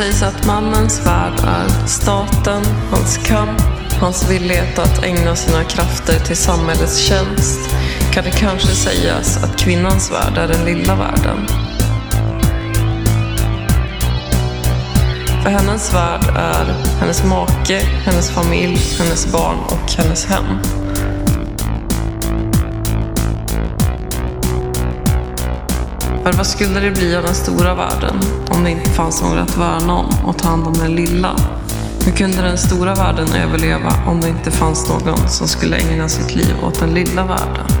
det sägs att mannens värld är staten, hans kamp, hans villighet att ägna sina krafter till samhällets tjänst kan det kanske sägas att kvinnans värld är den lilla världen. För hennes värld är hennes make, hennes familj, hennes barn och hennes hem. Vad skulle det bli av den stora världen om det inte fanns några att värna om och ta hand om den lilla? Hur kunde den stora världen överleva om det inte fanns någon som skulle ägna sitt liv åt den lilla världen?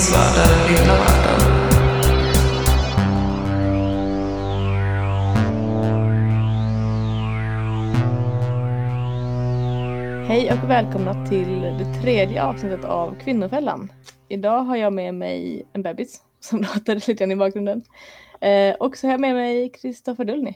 Kvinnans värld är den lilla världen. Hej och välkomna till det tredje avsnittet av Kvinnofällan. Idag har jag med mig en bebis som låter lite grann i bakgrunden. Eh, och så har jag med mig Kristoffer Dullny.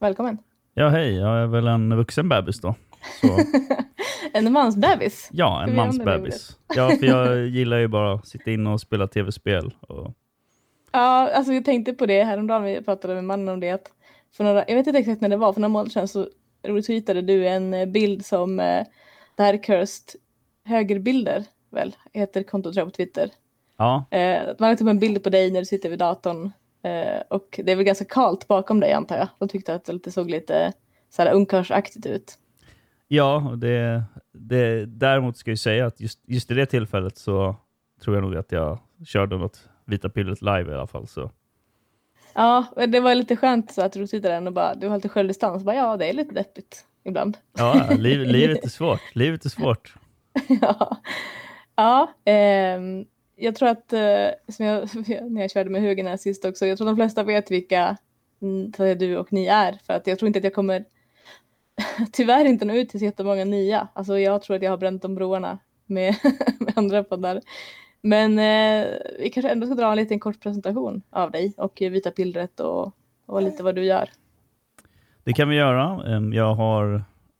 Välkommen. Ja, hej. Jag är väl en vuxen bebis då. En mansbebis. ja, en mansbebis. Ja, för jag gillar ju bara att sitta inne och spela tv-spel. Och... Ja, alltså jag tänkte på det häromdagen. Vi pratade med mannen om det. För några, jag vet inte exakt när det var. För några månader sedan så retweetade du en eh, bild som eh, det här Cursed högerbilder väl heter kontot på Twitter. Ja, Eh, man har typ en bild på dig när du sitter vid datorn. Eh, och det är väl ganska kallt bakom dig antar jag. De tyckte att det såg lite så här ungkarlsaktigt ut. Ja det, det, däremot ska jag säga att just, just i det tillfället så tror jag nog att jag körde något Vita pillret live i alla fall. Så. Ja, det var lite skönt så att du tittade den och bara, du har lite självdistans. Bara, ja, det är lite deppigt ibland. Ja, liv, livet är svårt. Livet är svårt. ja, ja ehm, jag tror att, eh, som jag, när jag körde med högen här sist också, jag tror de flesta vet vilka mm, du och ni är. För att jag tror inte att jag kommer, tyvärr inte nå ut till så jättemånga nya. Alltså jag tror att jag har bränt de broarna med, med andra poddar. Men eh, vi kanske ändå ska dra en liten kort presentation av dig och Vita pillret och, och lite vad du gör. Det kan vi göra. Jag har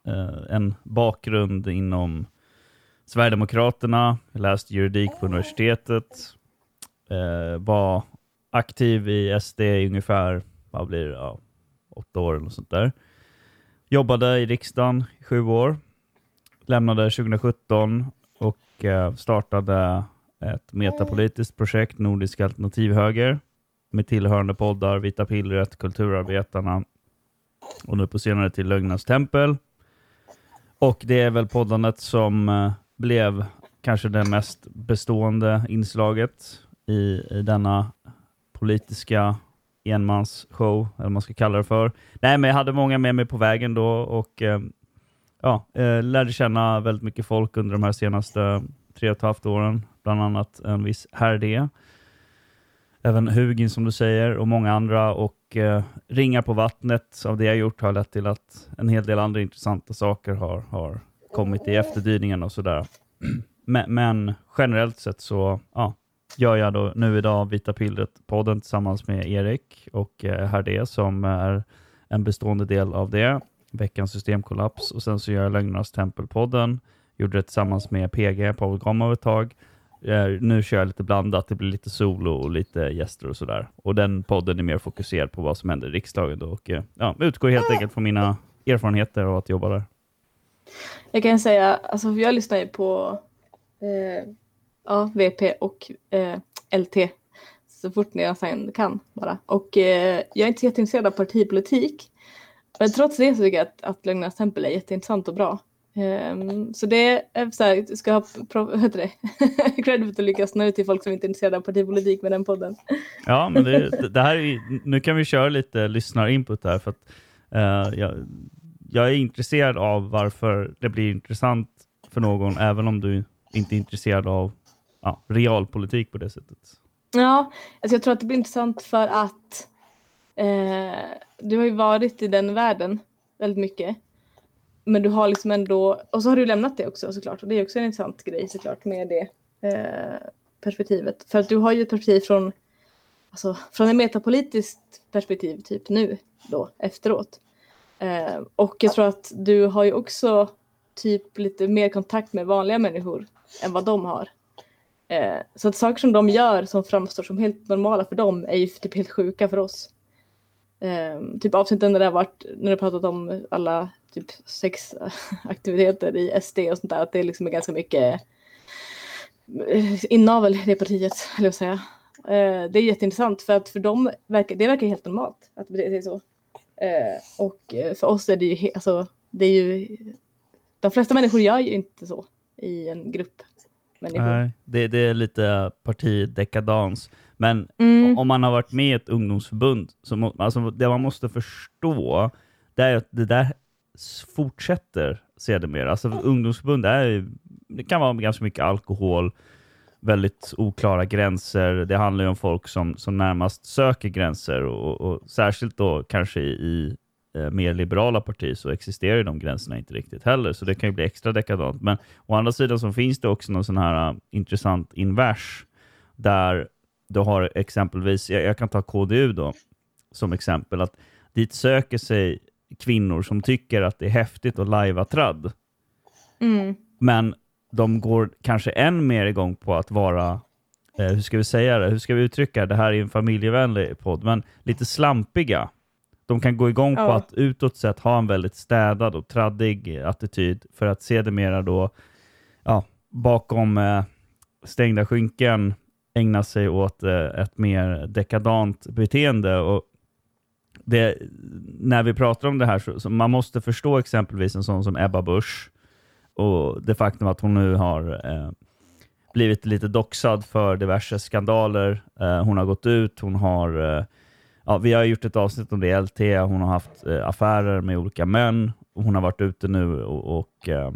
eh, en bakgrund inom Sverigedemokraterna, jag läste juridik på universitetet, eh, var aktiv i SD i ungefär, vad blir det, ja, åtta år eller sånt där. Jobbade i riksdagen i sju år, lämnade 2017 och eh, startade ett metapolitiskt projekt, Nordisk alternativhöger, med tillhörande poddar, Vita pillret, Kulturarbetarna och nu på senare till Lögnernas tempel. Och det är väl poddandet som eh, blev kanske det mest bestående inslaget i, i denna politiska enmansshow, eller vad man ska kalla det för. Nej, men jag hade många med mig på vägen då och eh, ja, eh, lärde känna väldigt mycket folk under de här senaste tre och ett halvt åren. Bland annat en viss Herde, Även Hugin som du säger och många andra och eh, ringar på vattnet av det jag gjort har lett till att en hel del andra intressanta saker har, har kommit i efterdyningarna och sådär. Men, men generellt sett så ja, gör jag då nu idag Vita pillret-podden tillsammans med Erik och eh, Herde som är en bestående del av det. Veckans systemkollaps och sen så gör jag Lögnernas tempelpodden. Gjorde det tillsammans med PG, Paul Gomov ett tag. Eh, nu kör jag lite blandat, det blir lite solo och lite gäster och sådär. Och den podden är mer fokuserad på vad som händer i riksdagen då och eh, ja, utgår helt enkelt från mina erfarenheter av att jobba där. Jag kan säga, alltså jag lyssnar ju på eh, ja, VP och eh, LT så fort jag sen kan bara. Och eh, jag är inte så jätteintresserad av partipolitik. Men trots det så tycker jag att, att Lögnernas tempel är jätteintressant och bra. Um, så det är så här, ska ha vad heter det? cred för att lyckas nå ut till folk som inte är intresserade av partipolitik med den podden. Ja, men det, det- här är, nu kan vi köra lite lyssnarinput här. För att, uh, jag, jag är intresserad av varför det blir intressant för någon, även om du inte är intresserad av ja, realpolitik på det sättet. Ja, alltså jag tror att det blir intressant för att eh, du har ju varit i den världen väldigt mycket. Men du har liksom ändå, och så har du lämnat det också såklart. Och det är också en intressant grej såklart med det eh, perspektivet. För att du har ju ett perspektiv från, alltså, från ett metapolitiskt perspektiv typ nu då efteråt. Eh, och jag tror att du har ju också typ lite mer kontakt med vanliga människor än vad de har. Eh, så att saker som de gör som framstår som helt normala för dem är ju typ helt sjuka för oss. Eh, typ avsnitten när det har varit, när du pratat om alla typ sexaktiviteter eh, i SD och sånt där, att det liksom är ganska mycket eh, inavel i det partiet, eller jag säga. Eh, det är jätteintressant för att för dem verkar det verkar helt normalt att det är så. Eh, och eh, för oss är det ju, alltså, det är ju, de flesta människor gör ju inte så i en grupp människor. Nej, det, det är lite partidekadans. Men Mm. om man har varit med i ett ungdomsförbund, så må, alltså det man måste förstå, det är att det där fortsätter sedermera. Alltså ungdomsförbund är ju, det kan vara ganska mycket alkohol, väldigt oklara gränser. Det handlar ju om folk som, som närmast söker gränser och, och särskilt då kanske i, mer liberala partier så existerar ju de gränserna inte riktigt heller, så det kan ju bli extra dekadant. Men å andra sidan så finns det också någon sån här uh, intressant invers där du har exempelvis, jag, jag kan ta KDU då som exempel, att dit söker sig kvinnor som tycker att det är häftigt att lajva tradd. Mm. Men de går kanske än mer igång på att vara, eh, hur ska vi säga det, hur ska vi uttrycka det, det här är en familjevänlig podd, men lite slampiga. De kan gå igång på Ja. att utåt sett ha en väldigt städad och traddig attityd för att sedermera då, ja, bakom eh, stängda skynken ägna sig åt eh, ett mer dekadant beteende. Och det, när vi pratar om det här så, så man måste förstå exempelvis en sån som Ebba Busch och det faktum att hon nu har eh, blivit lite doxad för diverse skandaler. Eh, hon har gått ut, hon har, eh, ja, vi har gjort ett avsnitt om det LT, hon har haft eh, affärer med olika män. Hon har varit ute nu och, och eh,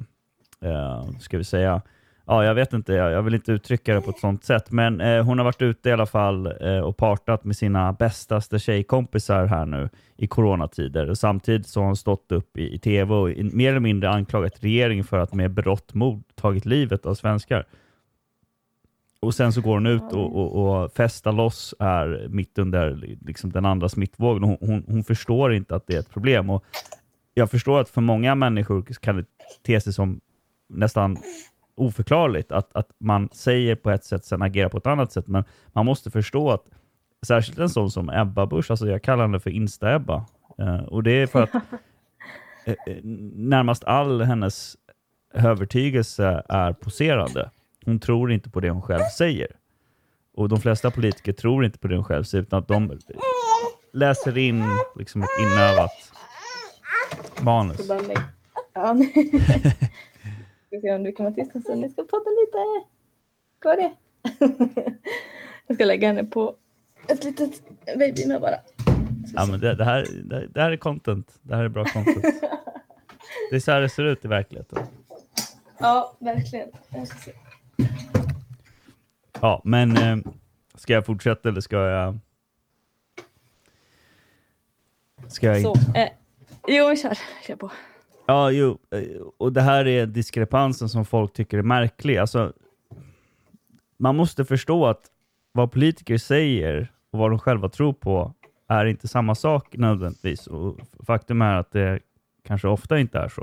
eh, ska vi säga, ja, jag vet inte, jag, jag vill inte uttrycka det på ett sånt sätt, men eh, hon har varit ute i alla fall eh, och partat med sina bästaste tjejkompisar här nu i coronatider. Och samtidigt så har hon stått upp i, i tv och i, mer eller mindre anklagat regeringen för att med berått mod tagit livet av svenskar. Och sen så går hon ut och, och, och festar loss här mitt under liksom den andra smittvågen. Hon, hon, hon förstår inte att det är ett problem. Och jag förstår att för många människor kan det te sig som nästan oförklarligt att, att man säger på ett sätt, sen agerar på ett annat sätt. Men man måste förstå att särskilt en sån som Ebba Busch, alltså jag kallar henne för Insta-Ebba. Eh, och det är för att eh, eh, närmast all hennes övertygelse är poserande. Hon tror inte på det hon själv säger. Och de flesta politiker tror inte på det de själv säger, utan att de läser in liksom ett inövat manus. Ja. ska se om du kan vara tyst en stund. Jag ska prata lite. Är det? jag ska lägga henne på ett litet babynö bara. Ja, men det, det, här, det, det här är content. Det här är bra content. Det är så här det ser ut i verkligheten. Ja, verkligen. Jag ska se. Ja, men eh, ska jag fortsätta eller ska jag... Ska jag Så. inte? Eh, jo, kör. Kör på. Ja, jo. eh, Och det här är diskrepansen som folk tycker är märklig. Alltså, man måste förstå att vad politiker säger och vad de själva tror på är inte samma sak nödvändigtvis. Och faktum är att det kanske ofta inte är så.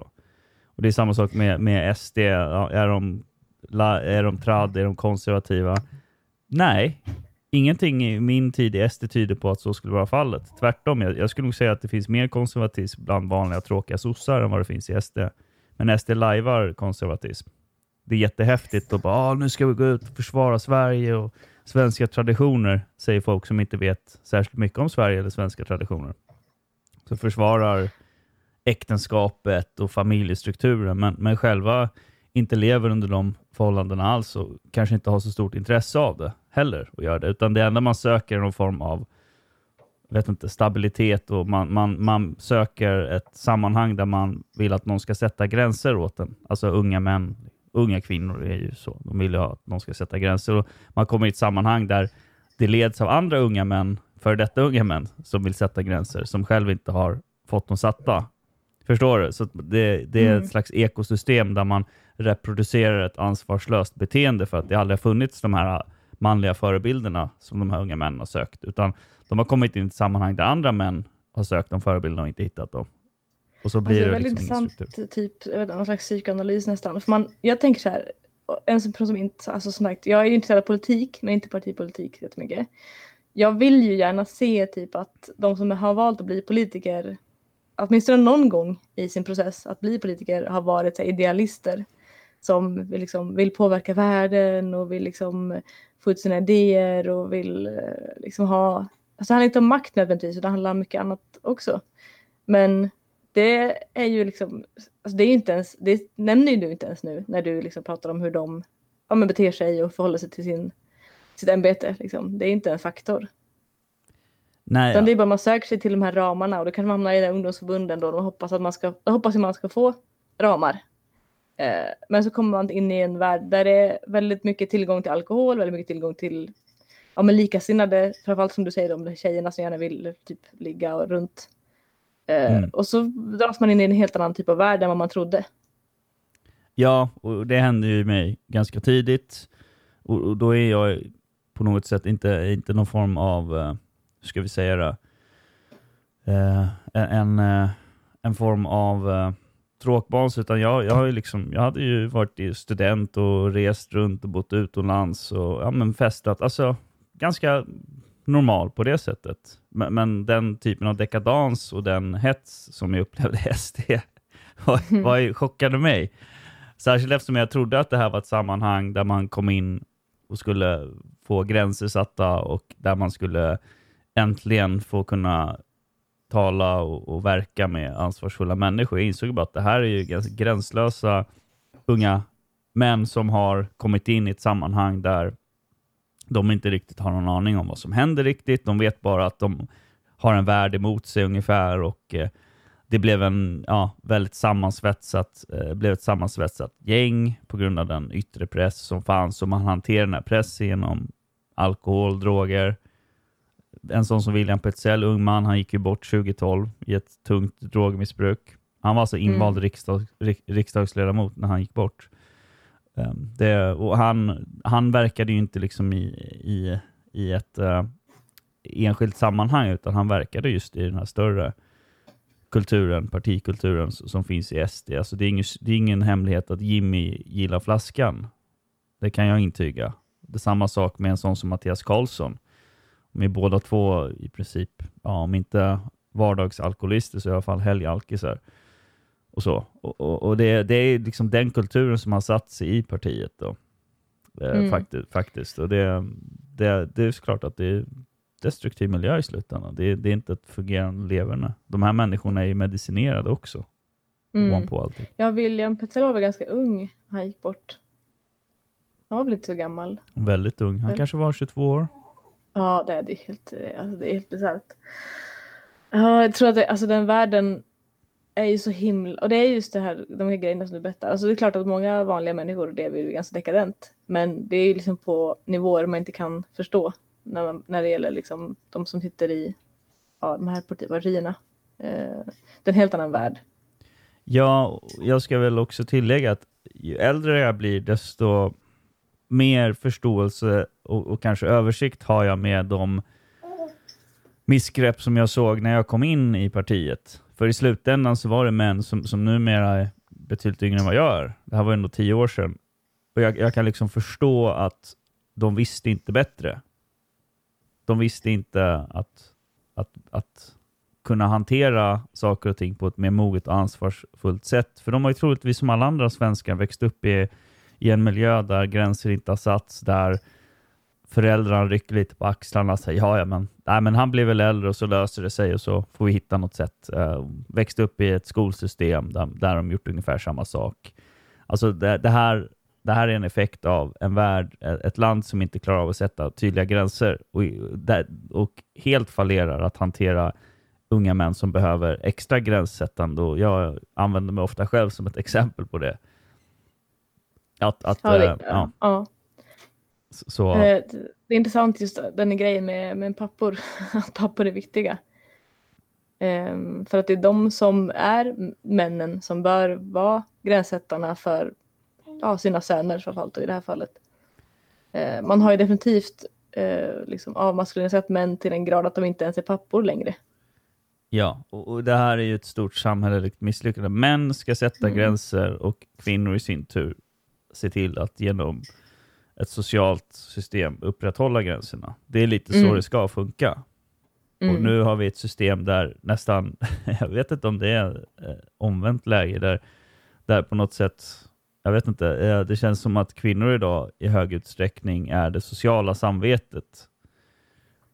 Och Det är samma sak med, med SD. Är de, är de trad? Är de konservativa? Nej, ingenting i min tid i SD tyder på att så skulle vara fallet. Tvärtom, jag, jag skulle nog säga att det finns mer konservatism bland vanliga tråkiga sossar än vad det finns i SD. Men SD lajvar konservatism. Det är jättehäftigt och bara ah, nu ska vi gå ut och försvara Sverige och svenska traditioner, säger folk som inte vet särskilt mycket om Sverige eller svenska traditioner. Så försvarar äktenskapet och familjestrukturen, men, men själva inte lever under de förhållandena alls och kanske inte har så stort intresse av det heller att göra det, utan det enda man söker är någon form av vet inte, stabilitet och man, man, man söker ett sammanhang där man vill att någon ska sätta gränser åt en. Alltså unga män unga kvinnor är ju så. De vill ju att någon ska sätta gränser. Och man kommer i ett sammanhang där det leds av andra unga män, för detta unga män, som vill sätta gränser, som själv inte har fått dem satta. Förstår du? Så det, det är Mm. ett slags ekosystem där man reproducerar ett ansvarslöst beteende för att det aldrig har funnits de här manliga förebilderna som de här unga männen har sökt, utan de har kommit in i ett sammanhang där andra män har sökt de förebilderna och inte hittat dem. Och så blir Alltså, det är det väldigt liksom ingen intressant, typ, någon slags psykoanalys nästan. För man, jag tänker så här, en person som inte, alltså som sagt, jag är ju intresserad av politik, men inte partipolitik jättemycket. Jag vill ju gärna se typ att de som har valt att bli politiker, åtminstone någon gång i sin process att bli politiker, har varit så här, idealister som vill, liksom, vill påverka världen och vill liksom få ut sina idéer och vill eh, liksom ha, alltså det handlar inte om makt nödvändigtvis, utan det handlar om mycket annat också. Men det är ju liksom, alltså det är inte ens, det nämner ju du inte ens nu när du liksom pratar om hur de ja, men beter sig och förhåller sig till sin, sitt ämbete. Liksom. Det är inte en faktor. Nej, Utan ja. det är bara man söker sig till de här ramarna och då kan man hamna i de här ungdomsförbunden då de hoppas att man ska, hoppas att man ska få ramar. Eh, men så kommer man in i en värld där det är väldigt mycket tillgång till alkohol, väldigt mycket tillgång till ja, men likasinnade, framförallt som du säger om tjejerna som gärna vill typ ligga och runt. Eh, Mm. Och så dras man in i en helt annan typ av värld än vad man trodde. Ja, och det hände ju mig ganska tidigt. Och, och då är jag på något sätt inte, inte någon form av, eh, ska vi säga det, eh, en, eh, en form av eh, tråkbas, utan jag, jag, har ju liksom, jag hade ju varit student och rest runt och bott utomlands och ja, men festat. Alltså ganska normal på det sättet. Men, men den typen av dekadans och den hets som jag upplevde SD var, var, ju- chockade mig. Särskilt eftersom jag trodde att det här var ett sammanhang där man kom in och skulle få gränser satta och där man skulle äntligen få kunna tala och, och verka med ansvarsfulla människor. Jag insåg bara att det här är ju ganska gränslösa unga män som har kommit in i ett sammanhang där de inte riktigt har någon aning om vad som händer riktigt. De vet bara att de har en värld emot sig ungefär och eh, det blev en ja, väldigt sammansvetsat, eh, blev ett sammansvetsat gäng på grund av den yttre press som fanns och man hanterar den här pressen genom alkohol, droger. En sån som William Petzell, ung man, han gick ju bort 2012 i ett tungt drogmissbruk. Han var alltså invald riksdag, rik, riksdagsledamot när han gick bort. Um, det, och han, han verkade ju inte liksom i, i, i ett eh, enskilt sammanhang utan han verkade just i den här större kulturen, partikulturen som finns i SD. Alltså det, är ingen, det är ingen hemlighet att Jimmy gillar flaskan. Det kan jag intyga. Det är samma sak med en sån som Mattias Karlsson. Är båda två i princip, ja, om inte vardagsalkoholister så i alla fall helgalkisar. Och, så. och, och, och det, det är liksom den kulturen som har satt sig i partiet. Då. Eh, Mm. faktiskt, faktiskt. Och det, det, det är klart att det är destruktiv miljö i slutändan. Det, det är inte ett fungerande leverne. De här människorna är ju medicinerade också. Mm. Allting. Ja, William Petzell var väl ganska ung han gick bort. Han var väl inte så gammal. Väldigt ung. Han Mm. kanske var 22 år. Ja, det är, det är helt, eh, alltså, det är helt bisarrt. Ja, jag tror att det, alltså, den världen är ju så himla... Och det är just det här, de här grejerna som du berättar. Alltså, det är klart att många vanliga människor lever ju ganska dekadent. Men det är ju liksom på nivåer man inte kan förstå när, man, när det gäller liksom de som sitter i ja, de här partierna. Eh, det är en helt annan värld. Ja, jag ska väl också tillägga att ju äldre jag blir, desto mer förståelse och, och kanske översikt har jag med de missgrepp som jag såg när jag kom in i partiet. För i slutändan så var det män som, som numera är betydligt yngre än vad jag är. Det här var ändå tio år sedan. Och jag, jag kan liksom förstå att de visste inte bättre. De visste inte att, att, att kunna hantera saker och ting på ett mer moget och ansvarsfullt sätt. För de har ju troligtvis som alla andra svenskar växt upp i, i en miljö där gränser inte har satts, där föräldrarna rycker lite på axlarna och säger ja, ja men, nej, men han blir väl äldre och så löser det sig och så får vi hitta något sätt. Uh, växt upp i ett skolsystem där, där de gjort ungefär samma sak. Alltså det, det, här, det här är en effekt av en värld, eh, ett land som inte klarar av att sätta tydliga gränser och, och helt fallerar att hantera unga män som behöver extra gränssättande och jag använder mig ofta själv som ett exempel på det. Att, att, Ja, det, eh, ja, ja. så, Eh, Det är intressant just den grejen med, med pappor, att pappor är viktiga. Ehm, för att det är de som är männen som bör vara gränssättarna för ja, sina söner framförallt i det här fallet. Eh, man har ju definitivt eh, liksom avmaskuliniserat män till en grad att de inte ens är pappor längre. ja. Och, och det här är ju ett stort samhälleligt misslyckande. Män ska sätta Mm. gränser och kvinnor i sin tur se till att genom ett socialt system upprätthålla gränserna. Det är lite så Mm. det ska funka. Och Mm. nu har vi ett system där nästan, jag vet inte om det är eh, omvänt läge, där, där på något sätt, jag vet inte, eh, det känns som att kvinnor idag i hög utsträckning är det sociala samvetet.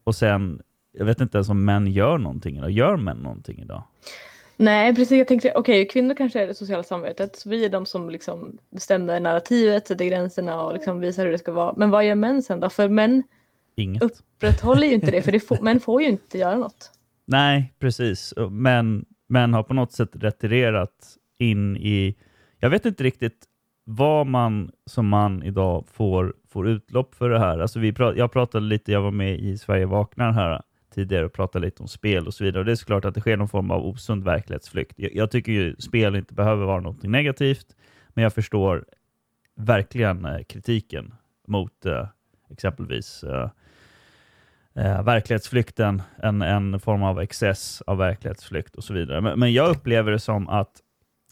Och sen, jag vet inte ens om män gör någonting idag. Gör män någonting idag? Nej, precis. Jag tänkte, okej, kvinnor kanske är det sociala samvetet. Så vi är de som liksom bestämmer narrativet, sätter gränserna och liksom visar hur det ska vara. Men vad gör män sen då? För män Inget. upprätthåller ju inte det, för det får, män får ju inte göra något. Nej, precis. Men, men har på något sätt retirerat in i... Jag vet inte riktigt vad man som man idag får, får utlopp för det här. Alltså vi pra, jag pratade lite, jag var med i Sverige vaknar här tidigare och pratade lite om spel och så vidare. Och det är såklart att det sker någon form av osund verklighetsflykt. Jag, jag tycker ju spel inte behöver vara något negativt, men jag förstår verkligen eh, kritiken mot eh, exempelvis eh, eh, verklighetsflykten, en, en form av excess av verklighetsflykt och så vidare. Men, men jag upplever det som att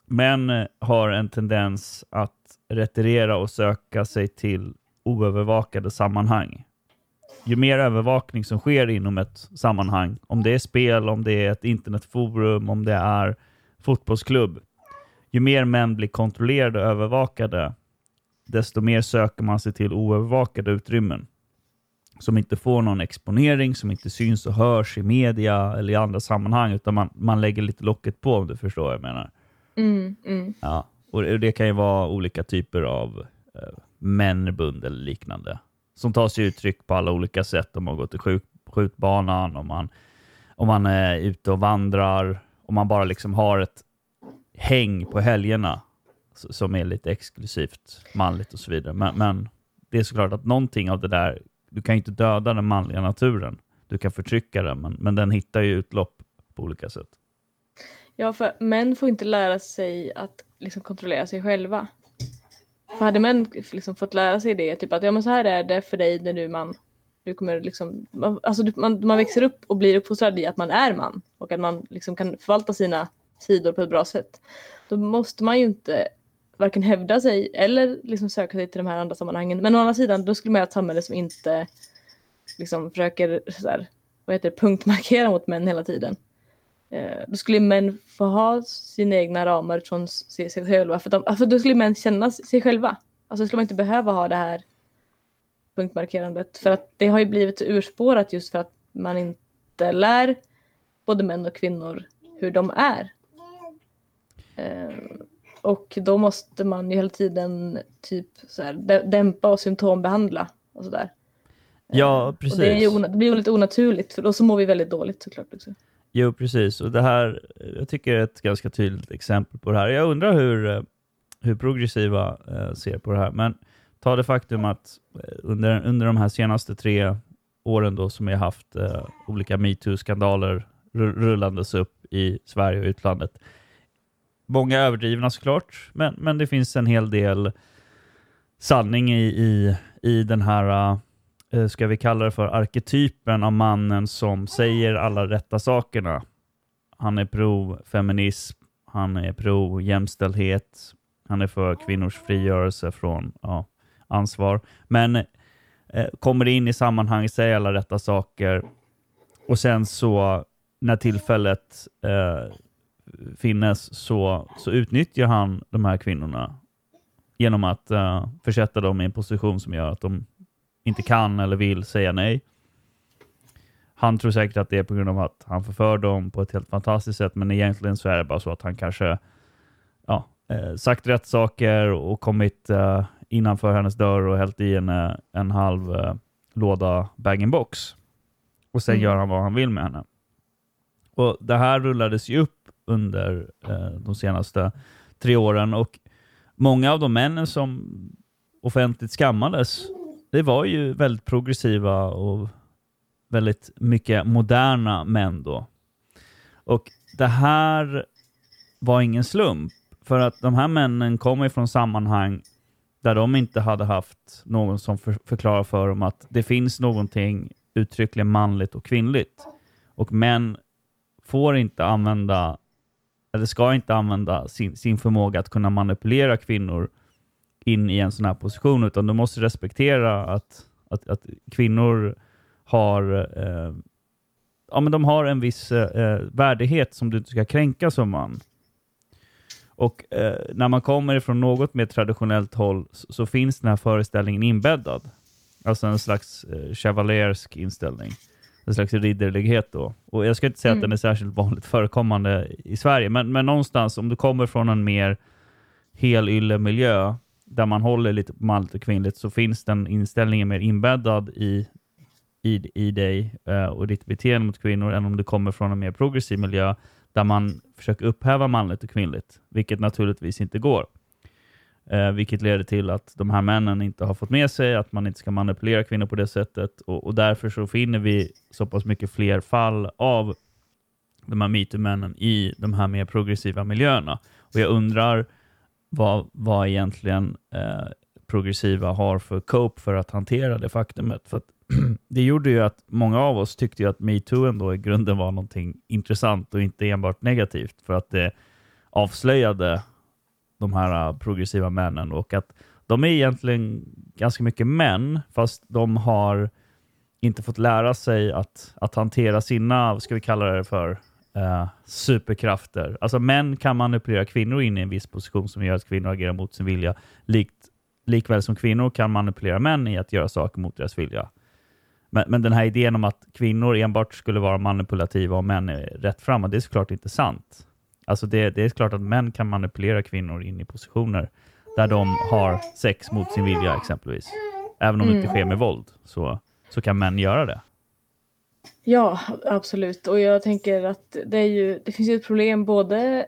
män eh, har en tendens att retirera och söka sig till oövervakade sammanhang. Ju mer övervakning som sker inom ett sammanhang, om det är spel, om det är ett internetforum, om det är fotbollsklubb, ju mer män blir kontrollerade och övervakade, desto mer söker man sig till oövervakade utrymmen som inte får någon exponering, som inte syns och hörs i media eller i andra sammanhang, utan man, man lägger lite locket på om du förstår vad jag menar. Mm, mm. Ja. Och det det kan ju vara olika typer av eh, mänbund eller liknande, som tar sig uttryck på alla olika sätt. Om man går till skjut, skjutbanan, om man, om man är ute och vandrar, om man bara liksom har ett häng på helgerna som är lite exklusivt manligt och så vidare. Men, men det är såklart att någonting av det där, du kan ju inte döda den manliga naturen. Du kan förtrycka den, men, men den hittar ju utlopp på olika sätt. Ja, för män får inte lära sig att liksom kontrollera sig själva. För hade män liksom fått lära sig det, typ att ja men så här är det för dig när du är man. Du kommer liksom, man- alltså man, man växer upp och blir uppfostrad i att man är man och att man liksom kan förvalta sina sidor på ett bra sätt. Då måste man ju inte varken hävda sig eller liksom söka sig till de här andra sammanhangen. Men å andra sidan, då skulle man ha ett samhälle som inte liksom försöker så här, vad heter det, punktmarkera mot män hela tiden. Eh, då skulle män få ha sina egna ramar från sig, sig själva. För de, alltså då skulle män känna sig själva. Alltså skulle man inte behöva ha det här punktmarkerandet. För att det har ju blivit urspårat just för att man inte lär både män och kvinnor hur de är. Eh, och då måste man ju hela tiden typ så här, dä- dämpa och symptombehandla och sådär. Ja, Och precis. det, är ju det blir ju lite onaturligt för då så mår vi väldigt dåligt såklart också. Jo, precis. Och det här, jag tycker är ett ganska tydligt exempel på det här. Jag undrar hur, eh, hur progressiva eh, ser på det här. Men ta det faktum att eh, under, under de här senaste tre åren då som vi har haft eh, olika metoo-skandaler rullandes upp i Sverige och utlandet. Många överdrivna såklart, men, men det finns en hel del sanning i, i, i den här Eh, ska vi kalla det för, arketypen av mannen som säger alla rätta sakerna. Han är pro-feminism, han är pro-jämställdhet, han är för kvinnors frigörelse från ja, ansvar. Men eh, kommer in i sammanhang, säger alla rätta saker och sen så när tillfället eh, finnes så, så utnyttjar han de här kvinnorna genom att eh, försätta dem i en position som gör att de inte kan eller vill säga nej. Han tror säkert att det är på grund av att han förför dem på ett helt fantastiskt sätt, men egentligen så är det bara så att han kanske ja, eh, sagt rätt saker och kommit eh, innanför hennes dörr och hällt i en, eh, en halv eh, låda bag-in-box. Och sen Mm. gör han vad han vill med henne. Och Det här rullades ju upp under eh, de senaste tre åren och många av de männen som offentligt skammades, det var ju väldigt progressiva och väldigt mycket moderna män då. Och det här var ingen slump, för att de här männen kommer från sammanhang där de inte hade haft någon som för, förklarar för dem att det finns någonting uttryckligen manligt och kvinnligt. Och män får inte använda, eller ska inte använda sin, sin förmåga att kunna manipulera kvinnor in i en sån här position, utan du måste respektera att, att, att kvinnor har, eh, ja, men de har en viss eh, värdighet som du inte ska kränka som man. Och eh, när man kommer ifrån något mer traditionellt håll så, så, finns den här föreställningen inbäddad. Alltså en slags eh, chevaliersk inställning. En slags ridderlighet då. Och jag ska inte säga mm. att den är särskilt vanligt förekommande i Sverige, men, men någonstans om du kommer från en mer helylle miljö där man håller lite på manligt och kvinnligt så finns den inställningen mer inbäddad i, i, i dig eh, och ditt beteende mot kvinnor än om du kommer från en mer progressiv miljö där man försöker upphäva manligt och kvinnligt, vilket naturligtvis inte går. Eh, vilket leder till att de här männen inte har fått med sig att man inte ska manipulera kvinnor på det sättet och, och därför så finner vi så pass mycket fler fall av de här metoo-männen i de här mer progressiva miljöerna. Och jag undrar vad, vad egentligen eh, progressiva har för cope för att hantera det faktumet. För det gjorde ju att många av oss tyckte att metoo ändå i grunden var någonting intressant och inte enbart negativt för att det avslöjade de här eh, progressiva männen och att de är egentligen ganska mycket män fast de har inte fått lära sig att, att hantera sina, vad ska vi kalla det för, uh, superkrafter. Alltså män kan manipulera kvinnor in i en viss position som gör att kvinnor agerar mot sin vilja, likt, likväl som kvinnor kan manipulera män i att göra saker mot deras vilja. Men, men den här idén om att kvinnor enbart skulle vara manipulativa och män är rätt fram, det är såklart inte sant. Alltså det, det är klart att män kan manipulera kvinnor in i positioner där de har sex mot sin vilja exempelvis. Även om mm. det inte mm. sker med våld så, så kan män göra det. Ja, absolut. Och jag tänker att det, är ju, det finns ju ett problem både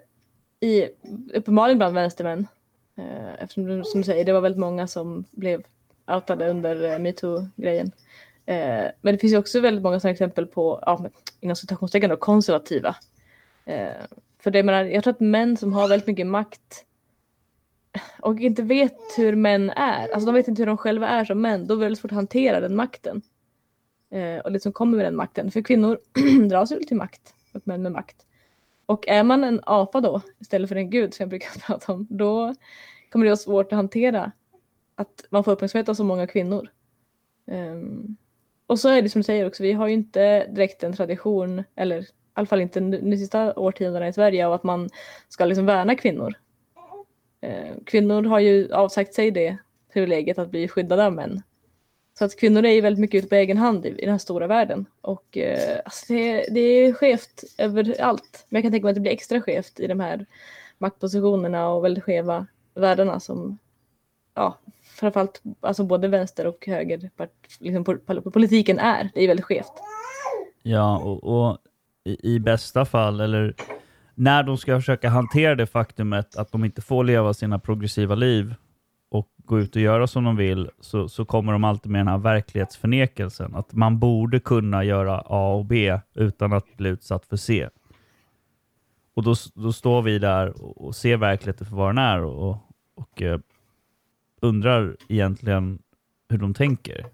i, uppenbarligen bland vänstermän, eh, eftersom som du säger, det var väldigt många som blev outade under eh, metoo-grejen. Eh, men det finns ju också väldigt många sådana exempel på, ja, inom citationstecken konservativa. Eh, för det, menar, jag tror att män som har väldigt mycket makt och inte vet hur män är, alltså de vet inte hur de själva är som män, då är det väldigt svårt att hantera den makten. Eh, och det som kommer med den makten. För kvinnor dras ju till makt och män med makt. Och är man en apa då, istället för en gud som jag brukar prata om, då kommer det vara svårt att hantera att man får uppmärksamhet av så många kvinnor. Um, och så är det som du säger också, vi har ju inte direkt en tradition, eller i alla fall inte de sista årtiondena i Sverige, av att man ska liksom värna kvinnor. Uh, kvinnor har ju avsagt sig det privilegiet att bli skyddade av män. Så att kvinnor är ju väldigt mycket ute på egen hand i, i den här stora världen. Och eh, alltså det, det är skevt överallt. Men jag kan tänka mig att det blir extra skevt i de här maktpositionerna och väldigt skeva världarna som ja, framförallt alltså både vänster och höger liksom, politiken är. Det är väldigt skevt. Ja, och, och i, i, bästa fall, eller när de ska försöka hantera det faktumet att de inte får leva sina progressiva liv och gå ut och göra som de vill, så, så kommer de alltid med den här verklighetsförnekelsen. Att man borde kunna göra A och B utan att bli utsatt för C. Och då, då står vi där och, och ser verkligheten för vad den är och, och eh, undrar egentligen hur de tänker.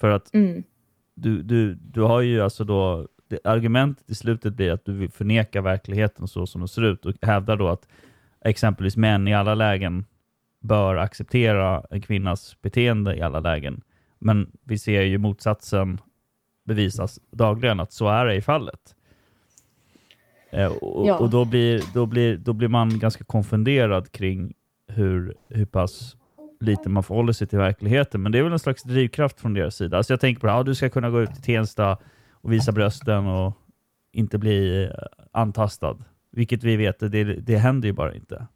För att mm. du, du, du har ju alltså då, det, argumentet i slutet blir att du vill förneka verkligheten så som den ser ut och hävdar då att exempelvis män i alla lägen bör acceptera en kvinnas beteende i alla lägen. Men vi ser ju motsatsen bevisas dagligen att så är det i fallet. Eh, och, ja. och då, blir, då, blir, då blir man ganska konfunderad kring hur, hur pass lite man förhåller sig till verkligheten. Men det är väl en slags drivkraft från deras sida. Alltså jag tänker på det, ja, du ska kunna gå ut till Tensta och visa brösten och inte bli eh, antastad. Vilket vi vet, det, det händer ju bara inte.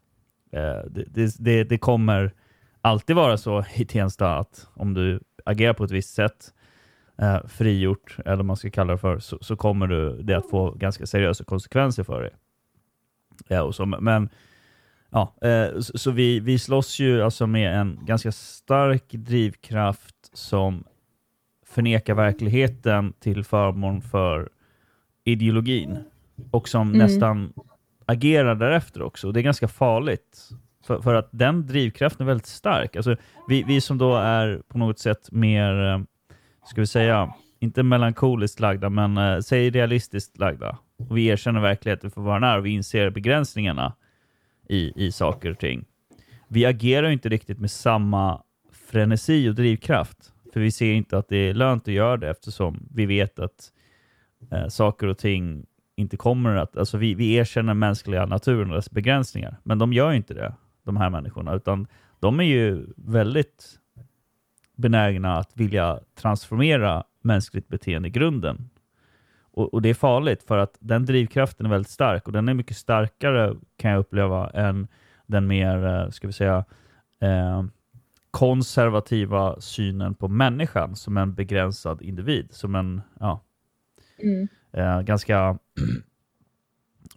Eh, det, det, det, kommer alltid vara så i Tensta att om du agerar på ett visst sätt eh, frigjort, eller vad man ska kalla det för, så, så, kommer du det att få ganska seriösa konsekvenser för dig. Ja, och så, men Ja, eh, så, så vi, vi slåss ju alltså med en ganska stark drivkraft som förnekar verkligheten till förmån för ideologin och som Mm. nästan agerar därefter också. Och det är ganska farligt. För, för att den drivkraften är väldigt stark. Alltså, vi, vi som då är på något sätt mer, eh, ska vi säga, inte melankoliskt lagda, men eh, säg realistiskt lagda. Och vi erkänner verkligheten för vad den är och vi inser begränsningarna i, i saker och ting. Vi agerar ju inte riktigt med samma frenesi och drivkraft. För vi ser inte att det är lönt att göra det eftersom vi vet att eh, saker och ting inte kommer att... Alltså vi, vi erkänner mänskliga naturen och dess begränsningar. Men de gör ju inte det, de här människorna. Utan de är ju väldigt benägna att vilja transformera mänskligt beteende i grunden. Och, och det är farligt för att den drivkraften är väldigt stark och den är mycket starkare kan jag uppleva än den mer, eh, ska vi säga, eh, konservativa synen på människan som en begränsad individ, som en, ja, Mm eh, ganska,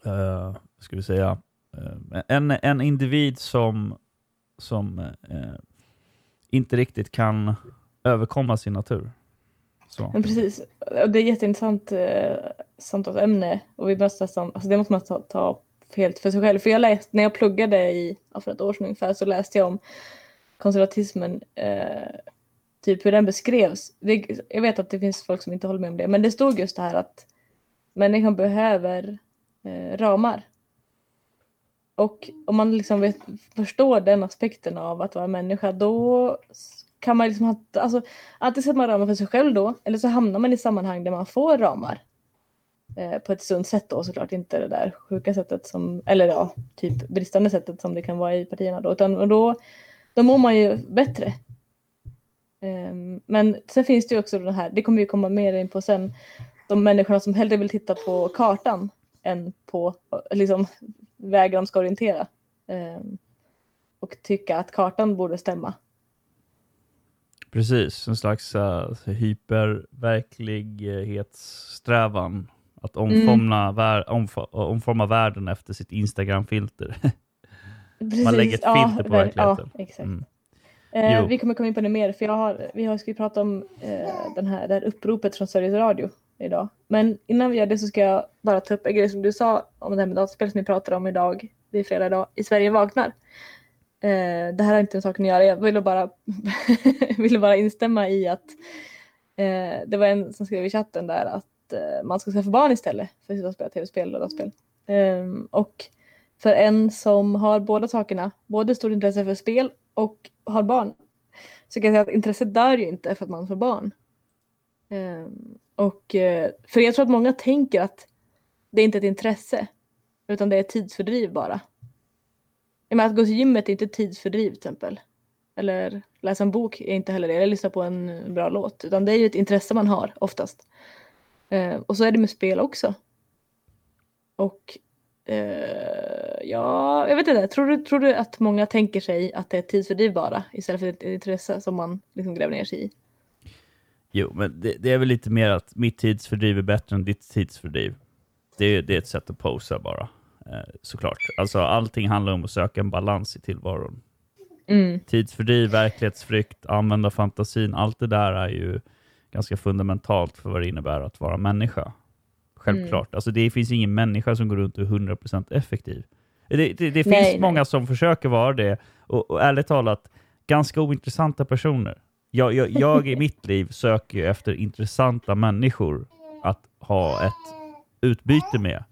eh, ska vi säga, eh, en, en individ som, som eh, inte riktigt kan överkomma sin natur. Så. Men precis, Och det är ett jätteintressant eh, samtalsämne och vi måste nästan, alltså det måste man ta, ta helt för sig själv. För jag läste, när jag pluggade i, för ett år sedan ungefär, så läste jag om konservatismen, eh, typ hur den beskrevs. Det, jag vet att det finns folk som inte håller med om det, men det stod just det här att människan liksom behöver eh, ramar. Och om man liksom vet, förstår den aspekten av att vara människa, då kan man liksom ha, alltså, antingen sätter man ramar för sig själv då, eller så hamnar man i sammanhang där man får ramar. Eh, på ett sunt sätt då såklart, inte det där sjuka sättet som, eller ja, typ bristande sättet som det kan vara i partierna då, utan då, då mår man ju bättre. Eh, men sen finns det ju också den här, det kommer vi komma mer in på sen, de människorna som hellre vill titta på kartan än på liksom, vägar de ska orientera. Ehm, och tycka att kartan borde stämma. Precis, en slags uh, hyperverklighetssträvan. Att omforma, vär, omf- omforma världen efter sitt Instagram-filter. Precis, lägger ett ja, filter på väl- verkligheten. Ja, exakt. Mm. Eh, vi kommer komma in på det mer, för jag har, vi har, ska prata om eh, den här, det här uppropet från Sveriges Radio idag. Men innan vi gör det så ska jag bara ta upp en grej som du sa om det här med dataspel som vi pratade om idag. Det är fredag idag. I Sverige vaknar. Eh, det här har inte med saken att göra. Jag ville bara, ville bara instämma i att eh, det var en som skrev i chatten där att eh, man ska skaffa barn istället för att sitta och spela tv-spel och dataspel. Ehm, och för en som har båda sakerna, både stort intresse för spel och har barn, så kan jag säga att intresset dör ju inte för att man får barn. Ehm, och, eh, för jag tror att många tänker att det är inte ett intresse, utan det är tidsfördriv bara. Att gå till gymmet är inte tidsfördriv till exempel. Eller läsa en bok är inte heller det, eller lyssna på en bra låt, utan det är ju ett intresse man har oftast. Eh, och så är det med spel också. Och eh, ja, jag vet inte, tror du, tror du att många tänker sig att det är tidsfördriv bara istället för ett intresse som man liksom gräver ner sig i? Jo, men det, det är väl lite mer att mitt tidsfördriv är bättre än ditt tidsfördriv. Det, är- det är ett sätt att posa bara, eh, såklart. Alltså allting handlar om att söka en balans i tillvaron. Mm. Tidsfördriv, verklighetsflykt, använda fantasin, allt det där är ju ganska fundamentalt för vad det innebär att vara människa. Självklart. Alltså det finns ingen människa som går runt och är 100% effektiv. Det, det, det finns nej. många som försöker vara det och, och ärligt talat, ganska ointressanta personer. Jag, jag, jag i mitt liv söker ju efter intressanta människor att ha ett utbyte med.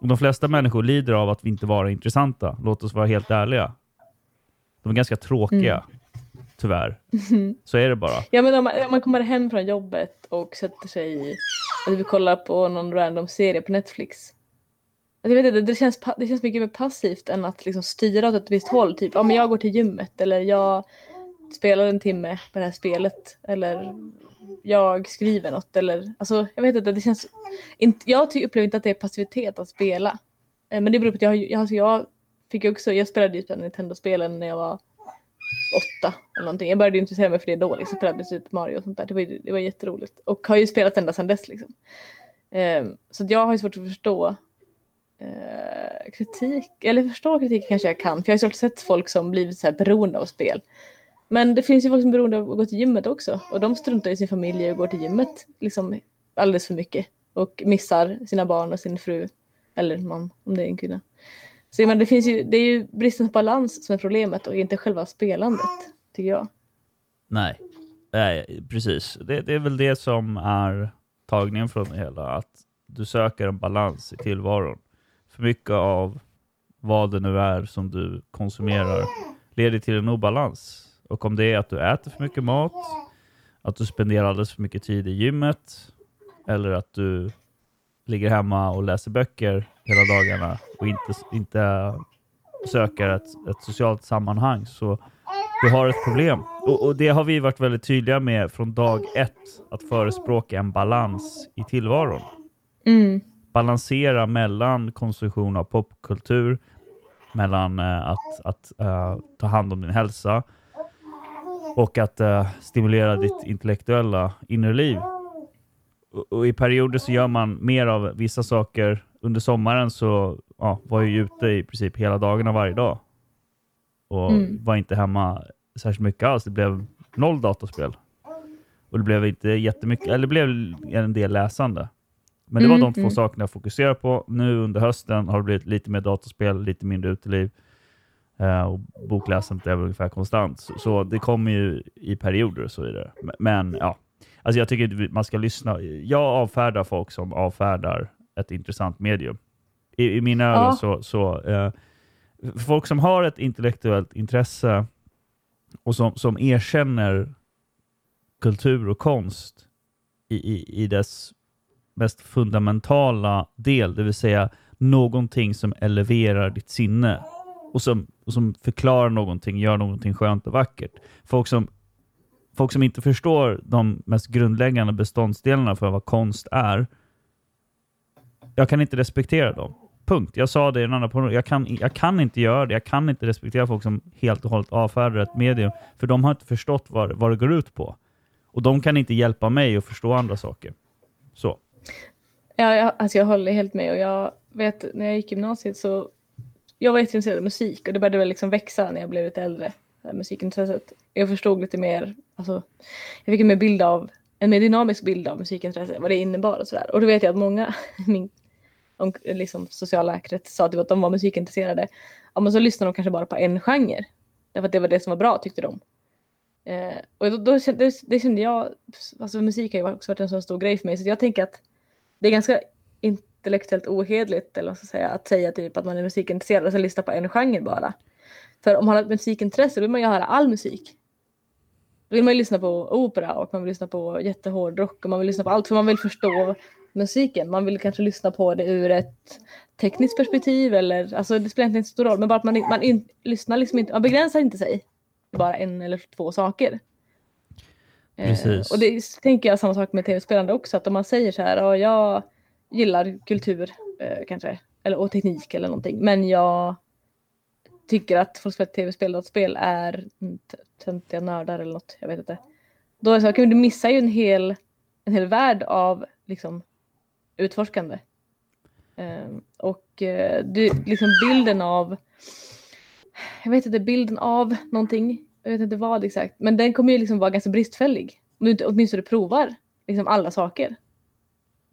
Och de flesta människor lider av att vi inte vara intressanta. Låt oss vara helt ärliga. De är ganska tråkiga, tyvärr. Så är det bara. Ja men om man, om man kommer hem från jobbet och sätter sig i, att vi kollar på någon random serie på Netflix. Alltså, Jag vet inte, det känns, det känns mycket mer passivt än att liksom styra åt ett visst håll. Typ, ja men jag går till gymmet eller jag spelar en timme med det här spelet. Eller jag skriver något. Eller, alltså, jag vet inte, det känns... Inte, jag upplever inte att det är passivitet att spela. Eh, men det beror på att jag, jag, alltså, jag fick också, jag spelade ju typ Nintendo-spelen när jag var åtta eller någonting. Jag började ju intressera mig för det då, liksom, spelade Super Mario och sånt där. Det var, ju- det var jätteroligt. Och har ju spelat ända sedan dess liksom. Ehm, så att jag har ju svårt att förstå eh, kritik, eller förstå kritik kanske jag kan, för jag har ju sett folk som blivit så här beroende av spel. Men det finns ju folk som är beroende av att gå till gymmet också och de struntar i sin familj och går till gymmet liksom alldeles för mycket och missar sina barn och sin fru eller man om det är en kvinna. Så men det, finns ju, det är ju bristen på balans som är problemet och inte själva spelandet, tycker jag. Nej, Nej precis. Det, det är väl det som är tagningen från det hela, att du söker en balans i tillvaron. För mycket av vad det nu är som du konsumerar leder till en obalans. Och om det är att du äter för mycket mat, att du spenderar alldeles för mycket tid i gymmet, eller att du ligger hemma och läser böcker hela dagarna och inte, inte söker ett, ett socialt sammanhang så du har ett problem. Och, och, det har vi varit väldigt tydliga med från dag ett, att förespråka en balans i tillvaron. Mm. Balansera mellan konsumtion av popkultur, mellan uh, att, att uh, ta hand om din hälsa och att uh, stimulera ditt intellektuella innerliv och i perioder så gör man mer av vissa saker. Under sommaren så ja, var jag ute i princip hela dagarna varje dag. Och mm. var inte hemma särskilt mycket alls. Det blev noll dataspel. Och det blev inte jättemycket, eller det blev en del läsande. Men det var mm, de två mm. sakerna jag fokuserade på. Nu under hösten har det blivit lite mer dataspel, lite mindre uteliv. Uh, och bokläsandet är väl ungefär konstant. Så, så, det kommer ju i perioder och så vidare. Men, men ja, Alltså jag tycker man ska lyssna. Jag avfärdar folk som avfärdar ett intressant medium. I, i mina ögon ja. så, så eh, folk som har ett intellektuellt intresse och som, som erkänner kultur och konst i, i, i dess mest fundamentala del, det vill säga någonting som eleverar ditt sinne och som, och som förklarar någonting, gör någonting skönt och vackert. Folk som folk som inte förstår de mest grundläggande beståndsdelarna för vad konst är, jag kan inte respektera dem. Punkt. Jag sa det i en annan porno. Jag kan, jag kan inte göra det. Jag kan inte respektera folk som helt och hållet avfärdar ett medium, för de har inte förstått vad, vad det går ut på. Och de kan inte hjälpa mig att förstå andra saker. Så. Ja, jag, alltså jag håller helt med och jag vet när jag gick gymnasiet så jag var jätteintresserad av musik och det började väl liksom växa när jag blev lite äldre musikintresset. Jag förstod lite mer, alltså, jag fick en mer bild av, en mer dynamisk bild av musikintresset, vad det innebar och sådär. Och då vet jag att många min liksom, sociala krets sa typ att de var musikintresserade. Ja, men så lyssnade de kanske bara på en genre. Därför att det var det som var bra tyckte de. Eh, och då, då det, det kände jag, alltså musik har ju också varit en sån stor grej för mig så jag tänker att det är ganska intellektuellt ohedligt eller vad ska säga, att säga typ att man är musikintresserad och sen lyssna på en genre bara. För om man har ett musikintresse vill man ju höra all musik. Då vill man ju lyssna på opera och man vill lyssna på jättehård rock och man vill lyssna på allt för man vill förstå musiken. Man vill kanske lyssna på det ur ett tekniskt perspektiv eller alltså det spelar inte så stor roll men bara att man, man in, lyssnar liksom inte, man begränsar inte sig bara en eller två saker. Eh, Precis. Eh, och det tänker jag samma sak med tv-spelande också att om man säger så här, ja, jag gillar kultur eh, kanske eller och teknik eller någonting men jag tycker att folk spelar tv-spel och spel är töntiga nördar eller något. Jag vet inte. Då är det så, okay, du missar ju en hel, en hel värld av liksom, utforskande. Um, och uh, du, liksom bilden av, jag vet inte, bilden av någonting, jag vet inte vad exakt, men den kommer ju liksom vara ganska bristfällig. Om du inte åtminstone provar liksom alla saker.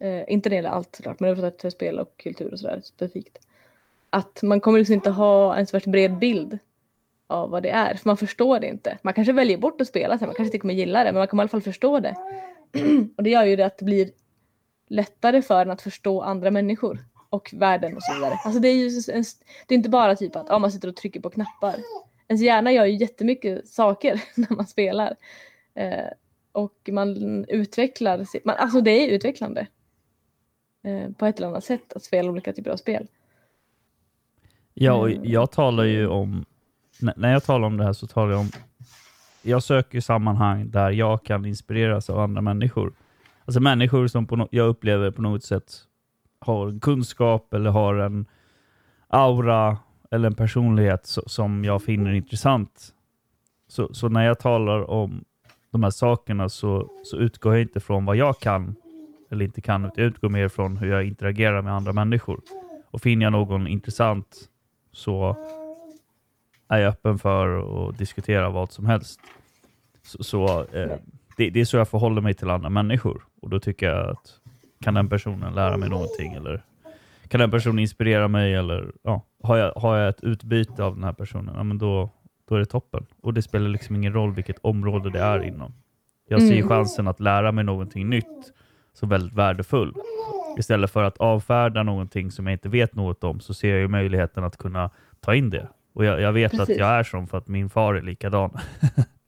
Eh, inte när det gäller allt såklart, men det är spel och kultur och sådär specifikt att man kommer liksom inte ha en så bred bild av vad det är, för man förstår det inte. Man kanske väljer bort att spela, man kanske inte kommer gilla det, men man kommer i alla fall förstå det. och det gör ju det att det blir lättare för en att förstå andra människor och världen och så vidare. Alltså det är ju en, det är inte bara typ att ja, man sitter och trycker på knappar. Ens hjärna gör ju jättemycket saker när man spelar. Eh, och man utvecklar, man, alltså det är utvecklande. Eh, på ett eller annat sätt att spela olika typer av spel. Ja, och mm. jag talar ju om, när jag talar om det här så talar jag om, jag söker sammanhang där jag kan inspireras av andra människor. Alltså människor som på no jag upplever på något sätt har en kunskap eller har en aura eller en personlighet so som jag finner intressant. Så, så, när jag talar om de här sakerna så, så utgår jag inte från vad jag kan eller inte kan, utan jag utgår mer från hur jag interagerar med andra människor. Och finner jag någon intressant så är jag öppen för att diskutera vad som helst. Så, så eh, det, det, är så jag förhåller mig till andra människor. Och då tycker jag att kan den personen lära mig någonting eller kan den personen inspirera mig eller ja, har, jag, har jag ett utbyte av den här personen, ja, men då, då är det toppen. Och det spelar liksom ingen roll vilket område det är inom. Jag ser mm. chansen att lära mig någonting nytt som väldigt värdefull. Istället för att avfärda någonting som jag inte vet något om så ser jag ju möjligheten att kunna ta in det. Och jag, jag vet Precis. att jag är sån för att min far är likadan.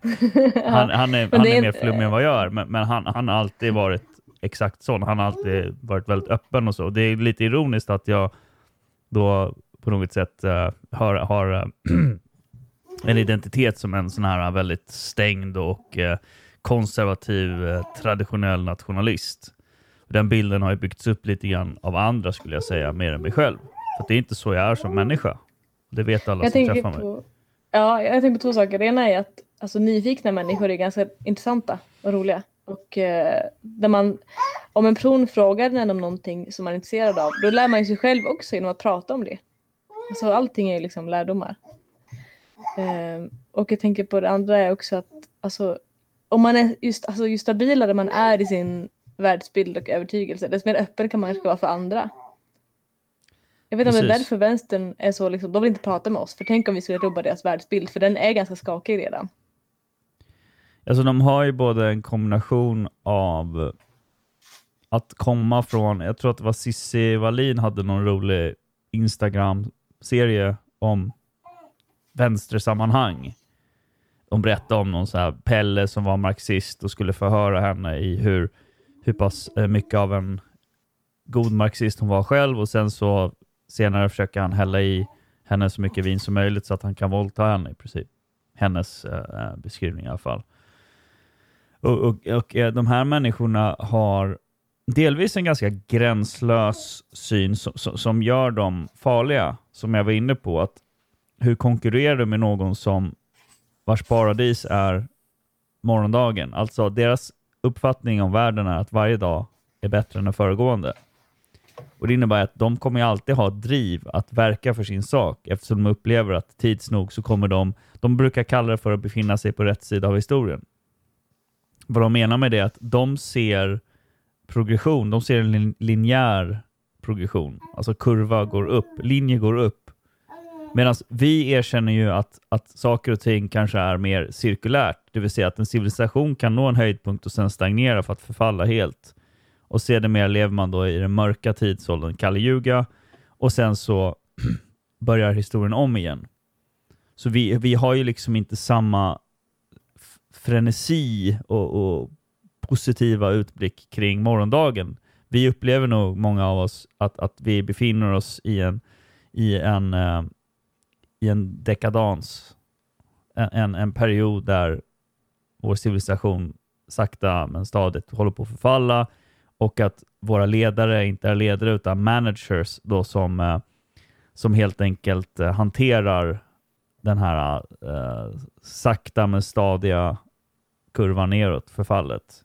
han, han, är, han är, är mer flummig än vad jag är, men, men han, han har alltid varit exakt sån. Han har alltid varit väldigt öppen och så. Det är lite ironiskt att jag då på något sätt uh, har, har uh, en identitet som en sån här väldigt stängd och uh, konservativ, traditionell nationalist. Den bilden har ju byggts upp lite grann av andra skulle jag säga, mer än mig själv. För det är inte så jag är som människa. Det vet alla jag som träffar på, mig. Ja, jag tänker på två saker. Det ena är att alltså, nyfikna människor är ganska intressanta och roliga. Och eh, där man, om en person frågar en om någonting som man är intresserad av, då lär man sig själv också genom att prata om det. Alltså allting är liksom lärdomar. Eh, och jag tänker på det andra är också att alltså, om man är just, alltså, ju stabilare man är i sin världsbild och övertygelse, desto mer öppen kan man vara för andra. Jag vet inte om det är därför vänstern är så liksom, de vill inte prata med oss, för tänk om vi skulle rubba deras världsbild, för den är ganska skakig redan. Alltså de har ju både en kombination av att komma från, jag tror att det var Cissi Wallin hade någon rolig Instagram-serie om vänstersammanhang. De berättade om någon så här Pelle som var marxist och skulle förhöra henne i hur, hur pass eh, mycket av en god marxist hon var själv och sen så senare försöker han hälla i henne så mycket vin som möjligt så att han kan våldta henne i princip. Hennes eh, eh beskrivning i alla fall. Och, och, och, eh, de här människorna har delvis en ganska gränslös syn som, som gör dem farliga, som jag var inne på. att Hur konkurrerar du med någon som vars paradis är morgondagen? Alltså deras uppfattning om världen är att varje dag är bättre än den föregående. Och Det innebär att de kommer alltid ha ett driv att verka för sin sak eftersom de upplever att tids nog så kommer de, de brukar kalla det för att befinna sig på rätt sida av historien. Vad de menar med det är att de ser progression, de ser en linjär progression. Alltså kurva går upp, linje går upp. Medan vi erkänner ju att, att saker och ting kanske är mer cirkulärt, det vill säga att en civilisation kan nå en höjdpunkt och sen stagnera för att förfalla helt. Och sedermera lever man då i den mörka tidsåldern, Kalle Juga, och sen så börjar historien om igen. Så vi, vi har ju liksom inte samma frenesi och, och positiva utblick kring morgondagen. Vi upplever nog, många av oss, att, att vi befinner oss i en, i en, uh, i en dekadans. En, en, en, period där vår civilisation sakta men stadigt håller på att förfalla och att våra ledare inte är ledare utan managers då som, uh, som helt enkelt uh, hanterar den här sakta men stadiga kurvan neråt, förfallet.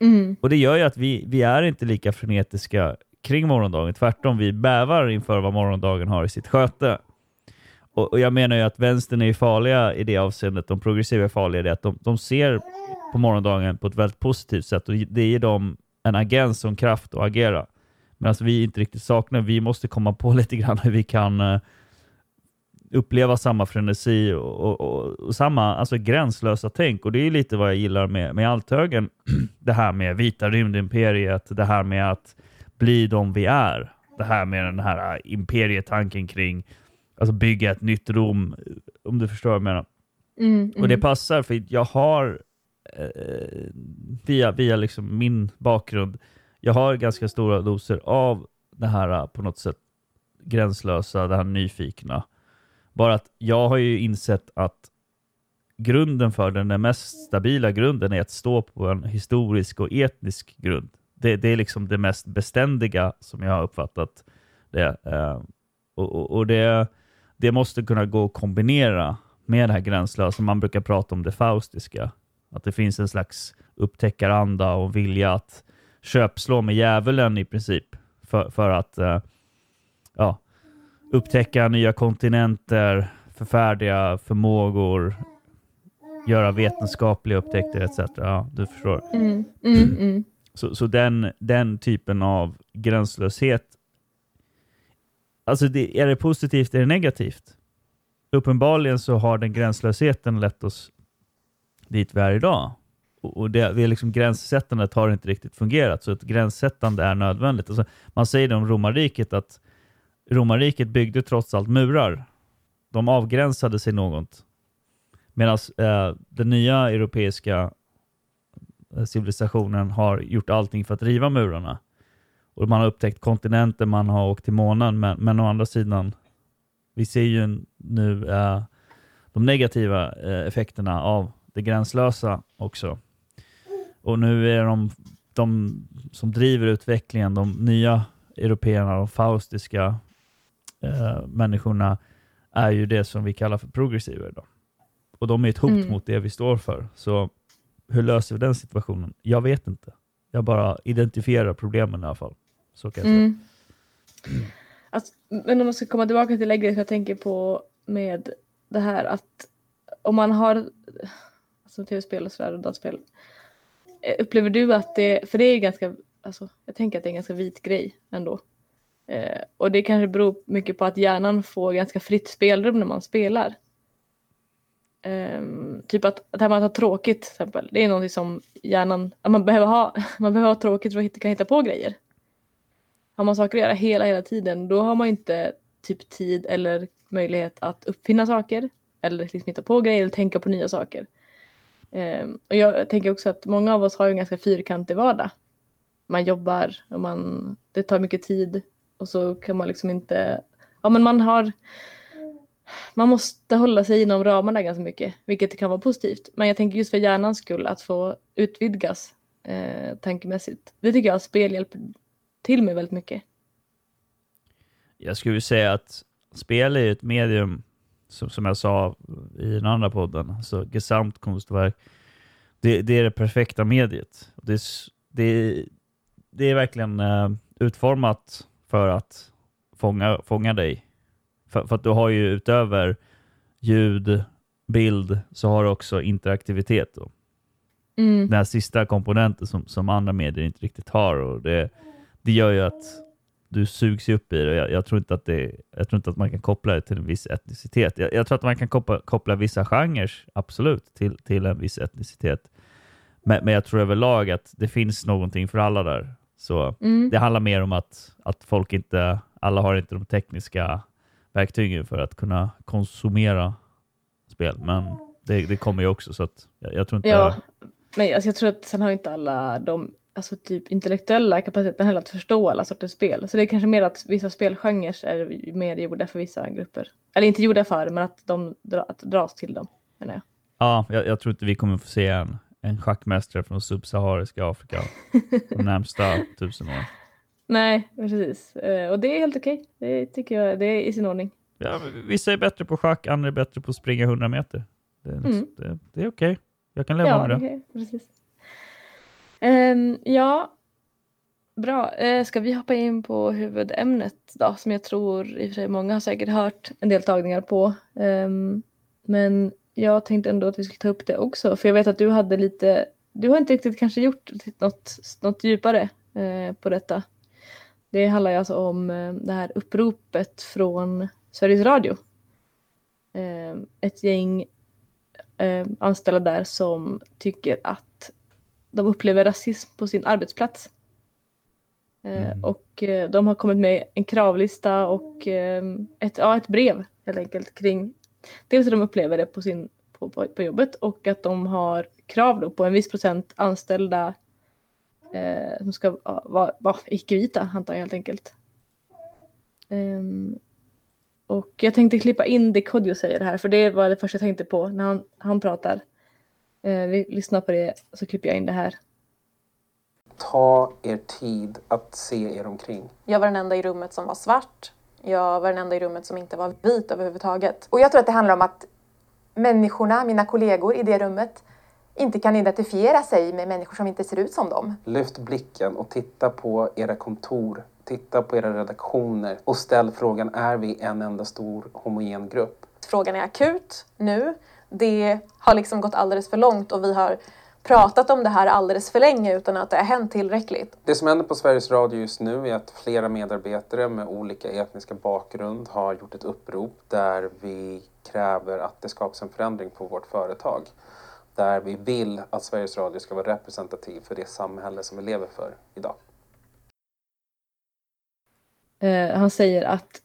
Mm. Och det gör ju att vi, vi är inte lika frenetiska kring morgondagen. Tvärtom, vi bävar inför vad morgondagen har i sitt sköte. Och, och jag menar ju att vänstern är farliga i det avseendet, de progressiva är farliga i det att de, de ser på morgondagen på ett väldigt positivt sätt och det ger dem en agens och en kraft att agera. Medan alltså, vi inte riktigt saknar, vi måste komma på lite grann hur vi kan eh, uppleva samma frenesi och, och, och, och, samma alltså gränslösa tänk. Och det är lite vad jag gillar med, med Althögen. Det här med vita rymdimperiet, det här med att bli de vi är. Det här med den här eh, imperietanken kring alltså bygga ett nytt Rom, om du förstår vad jag menar. Mm. Och det mm. passar, för jag har eh, via, via liksom min bakgrund, jag har ganska stora doser av det här på något sätt gränslösa, det här nyfikna. Bara att jag har ju insett att grunden för den, den mest stabila grunden är att stå på en historisk och etnisk grund. Det, det är liksom det mest beständiga som jag har uppfattat det. Eh, och, och, och det, det måste kunna gå att kombinera med det här gränslösa. Man brukar prata om det faustiska. Att det finns en slags upptäckaranda och vilja att köpslå med djävulen i princip. För, för att eh, ja, upptäcka nya kontinenter, förfärdiga förmågor, göra vetenskapliga upptäckter etc. Ja, du förstår. Mm, mm, mm. Så, så den, den typen av gränslöshet, alltså det, är det positivt, eller negativt? Uppenbarligen så har den gränslösheten lett oss dit vi är idag. Och, det, det är liksom gränssättandet har inte riktigt fungerat, så ett gränssättande är nödvändigt. Alltså, man säger det om romarriket att romarriket byggde trots allt murar. De avgränsade sig något. Medan eh, den nya europeiska eh, civilisationen har gjort allting för att riva murarna. Och man har upptäckt kontinenter, man har åkt till månen, men, men å andra sidan, vi ser ju nu eh, de negativa eh, effekterna av det gränslösa också. Och nu är de, de som driver utvecklingen, de nya européerna, de faustiska eh, människorna, är ju det som vi kallar för progressiva idag. Och de är ett hot Mm. mot det vi står för. Så hur löser vi den situationen? Jag vet inte. Jag bara identifierar problemen i alla fall. Så kan jag säga. Mm. Alltså, men om man ska komma tillbaka till lägret, jag tänker på med det här att om man har alltså tv-spel och sådär och dataspel. Eh, upplever du att det, för det är ganska, alltså jag tänker att det är en ganska vit grej ändå. Eh, och det kanske beror mycket på att hjärnan får ganska fritt spelrum när man spelar. Eh, typ att, att det här med att ha tråkigt till exempel, det är någonting som hjärnan, att man behöver ha, man behöver ha tråkigt för att hitta, kan hitta på grejer. Har man saker att göra hela, hela tiden, då har man inte typ tid eller möjlighet att uppfinna saker eller liksom hitta på grejer eller tänka på nya saker. Ehm, och jag tänker också att många av oss har ju en ganska fyrkantig vardag. Man jobbar och man, det tar mycket tid och så kan man liksom inte, ja men man har, man måste hålla sig inom ramarna ganska mycket, vilket kan vara positivt. Men jag tänker just för hjärnans skull att få utvidgas eh, tankemässigt. Det tycker jag spel hjälper till med väldigt mycket. Jag skulle säga att spel är ett medium, som, som jag sa i den andra podden, så Gesamtkunstverk, det, det är det perfekta mediet. Det det, det är verkligen eh, utformat för att fånga, fånga dig. För, för att du har ju utöver ljud, bild, så har du också interaktivitet. Då. Mm. Den här sista komponenten som, som andra medier inte riktigt har. Och det, det gör ju att du sugs ju upp i det. Jag, jag, tror inte att det. jag tror inte att man kan koppla det till en viss etnicitet. Jag, jag tror att man kan koppla, koppla vissa genrer, absolut, till, till en viss etnicitet. Men, men jag tror överlag att det finns någonting för alla där. Så Mm. det handlar mer om att, att folk inte, alla har inte de tekniska verktygen för att kunna konsumera spel. Men det, det kommer ju också så att jag, jag tror inte... Ja, men alltså jag tror att sen har inte alla de alltså typ intellektuella kapaciteten heller att förstå alla sorters spel. Så det är kanske mer att vissa spelgenrer är mer gjorda för vissa grupper. Eller inte gjorda för, men att de dra, att dras till dem. Menar jag. Ja, jag, jag tror inte vi kommer få se en, en schackmästare från subsahariska Afrika de närmsta tusen åren. Nej, precis. Eh, Och det är helt okej. Det tycker jag det är i sin ordning. Ja, vissa är bättre på schack, andra är bättre på att springa 100 meter. Det är, liksom- Mm. det, det är okej. Jag kan leva Ja, med det. okej, precis. Um, ja, bra. Uh, ska vi hoppa in på huvudämnet då, som jag tror i och för sig många har säkert hört en del tagningar på. Um, men jag tänkte ändå att vi skulle ta upp det också, för jag vet att du hade lite, du har inte riktigt kanske gjort något, något djupare uh, på detta. Det handlar ju alltså om uh, det här uppropet från Sveriges Radio. Ehm, ett gäng anställda där som tycker att de upplever rasism på sin arbetsplats. Eh, Mm. Och eh, de har kommit med en kravlista och eh, ett, ja, ett brev helt enkelt kring dels hur de upplever det på, sin, på, på, på jobbet och att de har krav på en viss procent anställda eh, som ska vara, vara icke-vita antar jag helt enkelt. Ehm, och jag tänkte klippa in det Kodjo säger här, för det var det första jag tänkte på när han, han pratar. Eh, vi lyssnar på det, så klipper jag in det här. Ta er tid att se er omkring. Jag var den enda i rummet som var svart. Jag var den enda i rummet som inte var vit överhuvudtaget. Och jag tror att det handlar om att människorna, mina kollegor i det rummet, inte kan identifiera sig med människor som inte ser ut som dem. Lyft blicken och titta på era kontor, titta på era redaktioner och ställ frågan, är vi en enda stor homogen grupp? Frågan är akut nu. Det har liksom gått alldeles för långt och vi har pratat om det här alldeles för länge utan att det har hänt tillräckligt. Det som händer på Sveriges Radio just nu är att flera medarbetare med olika etniska bakgrund har gjort ett upprop där vi kräver att det skapas en förändring på vårt företag. Där vi vill att Sveriges Radio ska vara representativ för det samhälle som vi lever för idag. Eh, han säger att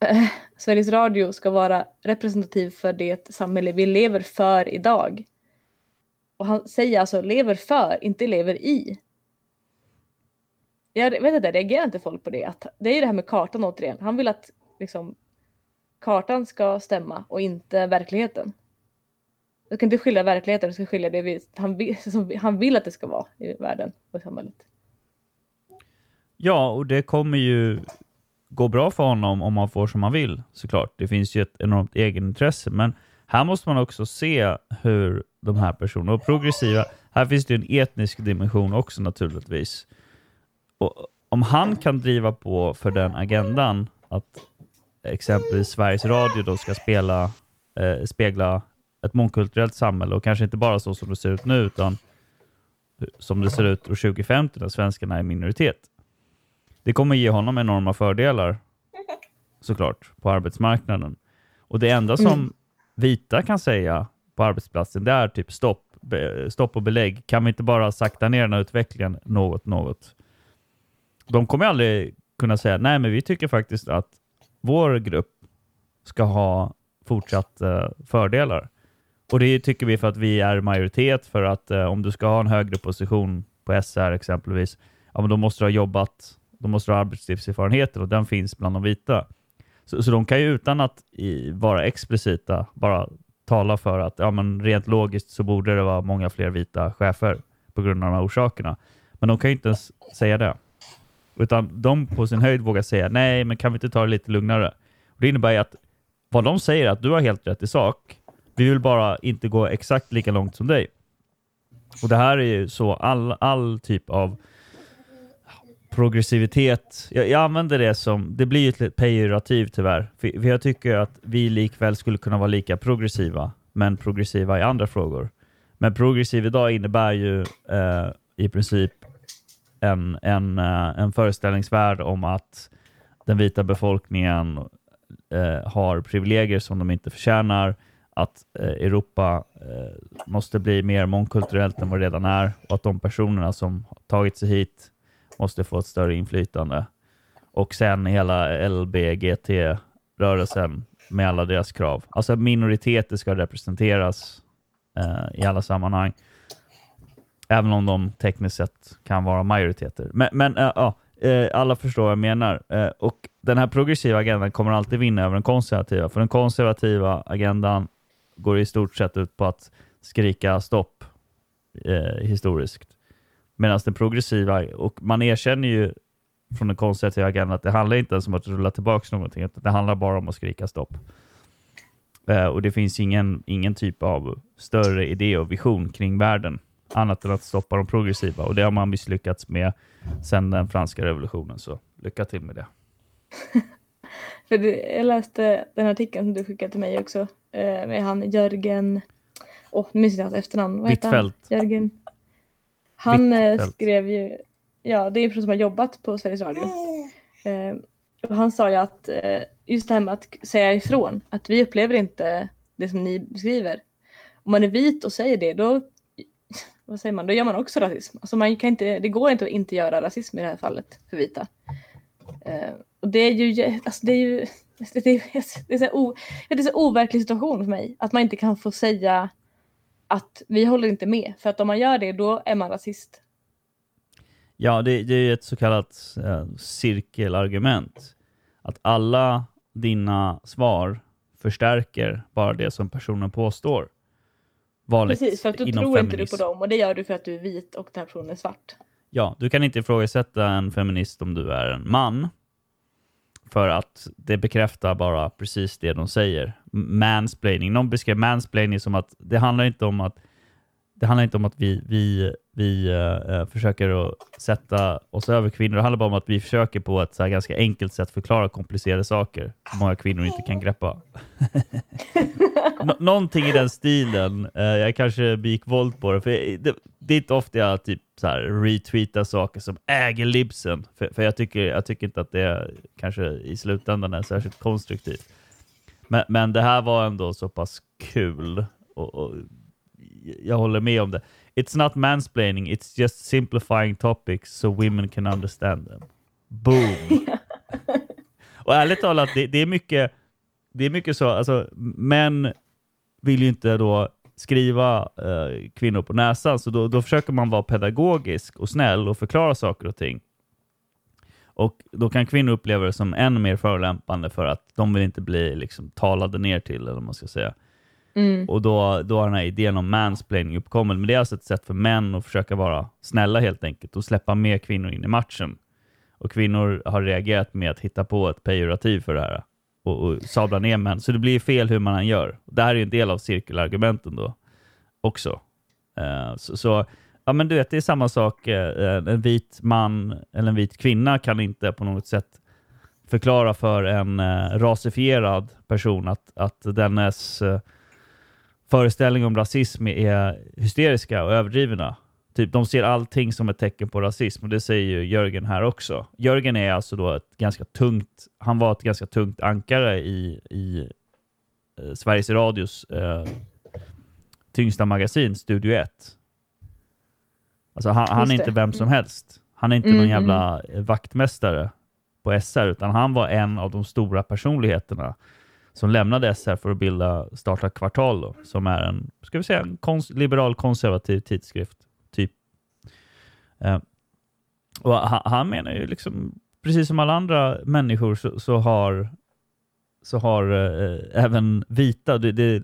eh, Sveriges Radio ska vara representativ för det samhälle vi lever för idag. Och han säger alltså lever för, inte lever i. Jag vet inte, reagerar inte folk på det? Att det är ju det här med kartan återigen. Han vill att liksom, kartan ska stämma och inte verkligheten. Du kan inte skilja verkligheten, du ska skilja det vi, han, vill, som han vill att det ska vara i världen och i samhället. Ja, och det kommer ju gå bra för honom om han får som han vill såklart. Det finns ju ett enormt egenintresse, men här måste man också se hur de här personerna, och progressiva, här finns det en etnisk dimension också naturligtvis. Och om han kan driva på för den agendan, att exempelvis Sveriges Radio då ska spela, eh, spegla ett mångkulturellt samhälle och kanske inte bara så som det ser ut nu, utan som det ser ut år 2050 när svenskarna är minoritet. Det kommer ge honom enorma fördelar såklart på arbetsmarknaden. Och det enda som mm. vita kan säga på arbetsplatsen, det är typ stopp, stopp och belägg. Kan vi inte bara sakta ner den här utvecklingen något, något? De kommer aldrig kunna säga, nej men vi tycker faktiskt att vår grupp ska ha fortsatt uh, fördelar. Och det tycker vi för att vi är majoritet, för att uh, om du ska ha en högre position på SR exempelvis, ja, men då måste du ha jobbat, de måste ha arbetslivserfarenheter och den finns bland de vita. Så, så de kan ju utan att i, vara explicita bara tala för att ja, men rent logiskt så borde det vara många fler vita chefer på grund av de här orsakerna. Men de kan ju inte ens säga det. Utan de på sin höjd vågar säga nej, men kan vi inte ta det lite lugnare? Och det innebär ju att vad de säger är att du har helt rätt i sak. Vi vill bara inte gå exakt lika långt som dig. Och det här är ju så all, all typ av progressivitet. Jag, jag, använder det som, det blir ju ett pejorativ tyvärr. För, för jag tycker att vi likväl skulle kunna vara lika progressiva, men progressiva i andra frågor. Men progressiv idag innebär ju eh, i princip en, en, eh, en föreställningsvärld om att den vita befolkningen eh, har privilegier som de inte förtjänar, att eh, Europa eh, måste bli mer mångkulturellt än vad det redan är och att de personerna som tagit sig hit måste få ett större inflytande. Och sen hela LBGT-rörelsen med alla deras krav. Alltså minoriteter ska representeras eh, i alla sammanhang. Även om de tekniskt sett kan vara majoriteter. Men, men äh, äh, alla förstår vad jag menar. Äh, och Den här progressiva agendan kommer alltid vinna över den konservativa. För den konservativa agendan går i stort sett ut på att skrika stopp historiskt. Medan den progressiva, och man erkänner ju från den konservativa agendan att det handlar inte ens om att rulla tillbaka någonting, det handlar bara om att skrika stopp. Uh, och det finns ingen, ingen typ av större idé och vision kring världen, annat än att stoppa de progressiva. Och det har man misslyckats med sedan den franska revolutionen, så lycka till med det. För det, jag läste den artikeln som du skickade till mig också, eh, med han Jörgen, åh, oh, nu minns jag hans efternamn. Vad han? Jörgen han eh, skrev ju, ja det är en person som har jobbat på Sveriges Radio. Eh, och han sa ju att eh, just det här med att säga ifrån, att vi upplever inte det som ni beskriver. Om man är vit och säger det, då, vad säger man, då gör man också rasism. Alltså man kan inte, det går inte att inte göra rasism i det här fallet för vita. Eh, och det är ju, alltså det är ju, det är, det är, så, o, det är så overklig situation för mig, att man inte kan få säga att vi håller inte med. För att om man gör det, då är man rasist. Ja, det, det är ett så kallat äh, cirkelargument. Att alla dina svar förstärker bara det som personen påstår. Vanligt Precis, för att du tror feminism. inte du på dem och det gör du för att du är vit och den här personen är svart. Ja, du kan inte ifrågasätta en feminist om du är en man. För att det bekräftar bara precis det de säger. Mansplaining. Någon beskrev mansplaining som att det handlar inte om att det handlar inte om att vi, vi, vi uh, försöker att sätta oss över kvinnor. Det handlar bara om att vi försöker på ett så här ganska enkelt sätt förklara komplicerade saker som många kvinnor inte kan greppa. Nå någonting i den stilen. Uh, jag kanske begick våld på det, för det, det är inte ofta jag typ så här retweetar saker som äger libsen, för, för jag, tycker, jag tycker inte att det kanske i slutändan är särskilt konstruktivt. Men, men det här var ändå så pass kul och, och jag håller med om det. It's not mansplaining, it's just simplifying topics so women can understand them. Boom! och ärligt talat, det, det, är mycket, det är mycket så, alltså män vill ju inte då skriva eh, kvinnor på näsan, så då, då försöker man vara pedagogisk och snäll och förklara saker och ting. Och då kan kvinnor uppleva det som än mer förolämpande för att de vill inte bli liksom, talade ner till, eller vad man ska säga. Mm. Och då, då har den här idén om mansplaining uppkommit. Men det är alltså ett sätt för män att försöka vara snälla helt enkelt och släppa mer kvinnor in i matchen. Och kvinnor har reagerat med att hitta på ett pejorativ för det här och, och sabla ner män. Så det blir fel hur man än gör. Det här är en del av cirkelargumenten då också. Uh, så, så, ja men du vet, det är samma sak. Uh, en vit man eller en vit kvinna kan inte på något sätt förklara för en uh, rasifierad person att, att dennes uh, föreställningar om rasism är hysteriska och överdrivna. Typ, de ser allting som ett tecken på rasism och det säger ju Jörgen här också. Jörgen är alltså då ett ganska tungt, han var ett ganska tungt ankare i, i eh, Sveriges Radios eh, tyngsta magasin, Studio 1. Alltså han, han är inte vem som helst. Han är inte mm, någon jävla mm. vaktmästare på SR, utan han var en av de stora personligheterna som lämnade SR för att bilda Starta Kvartal, då, som är en, ska vi säga, en kons liberal konservativ tidskrift. typ. Eh, och han, han, menar ju liksom, precis som alla andra människor så, så har, så har eh, även vita, det, det,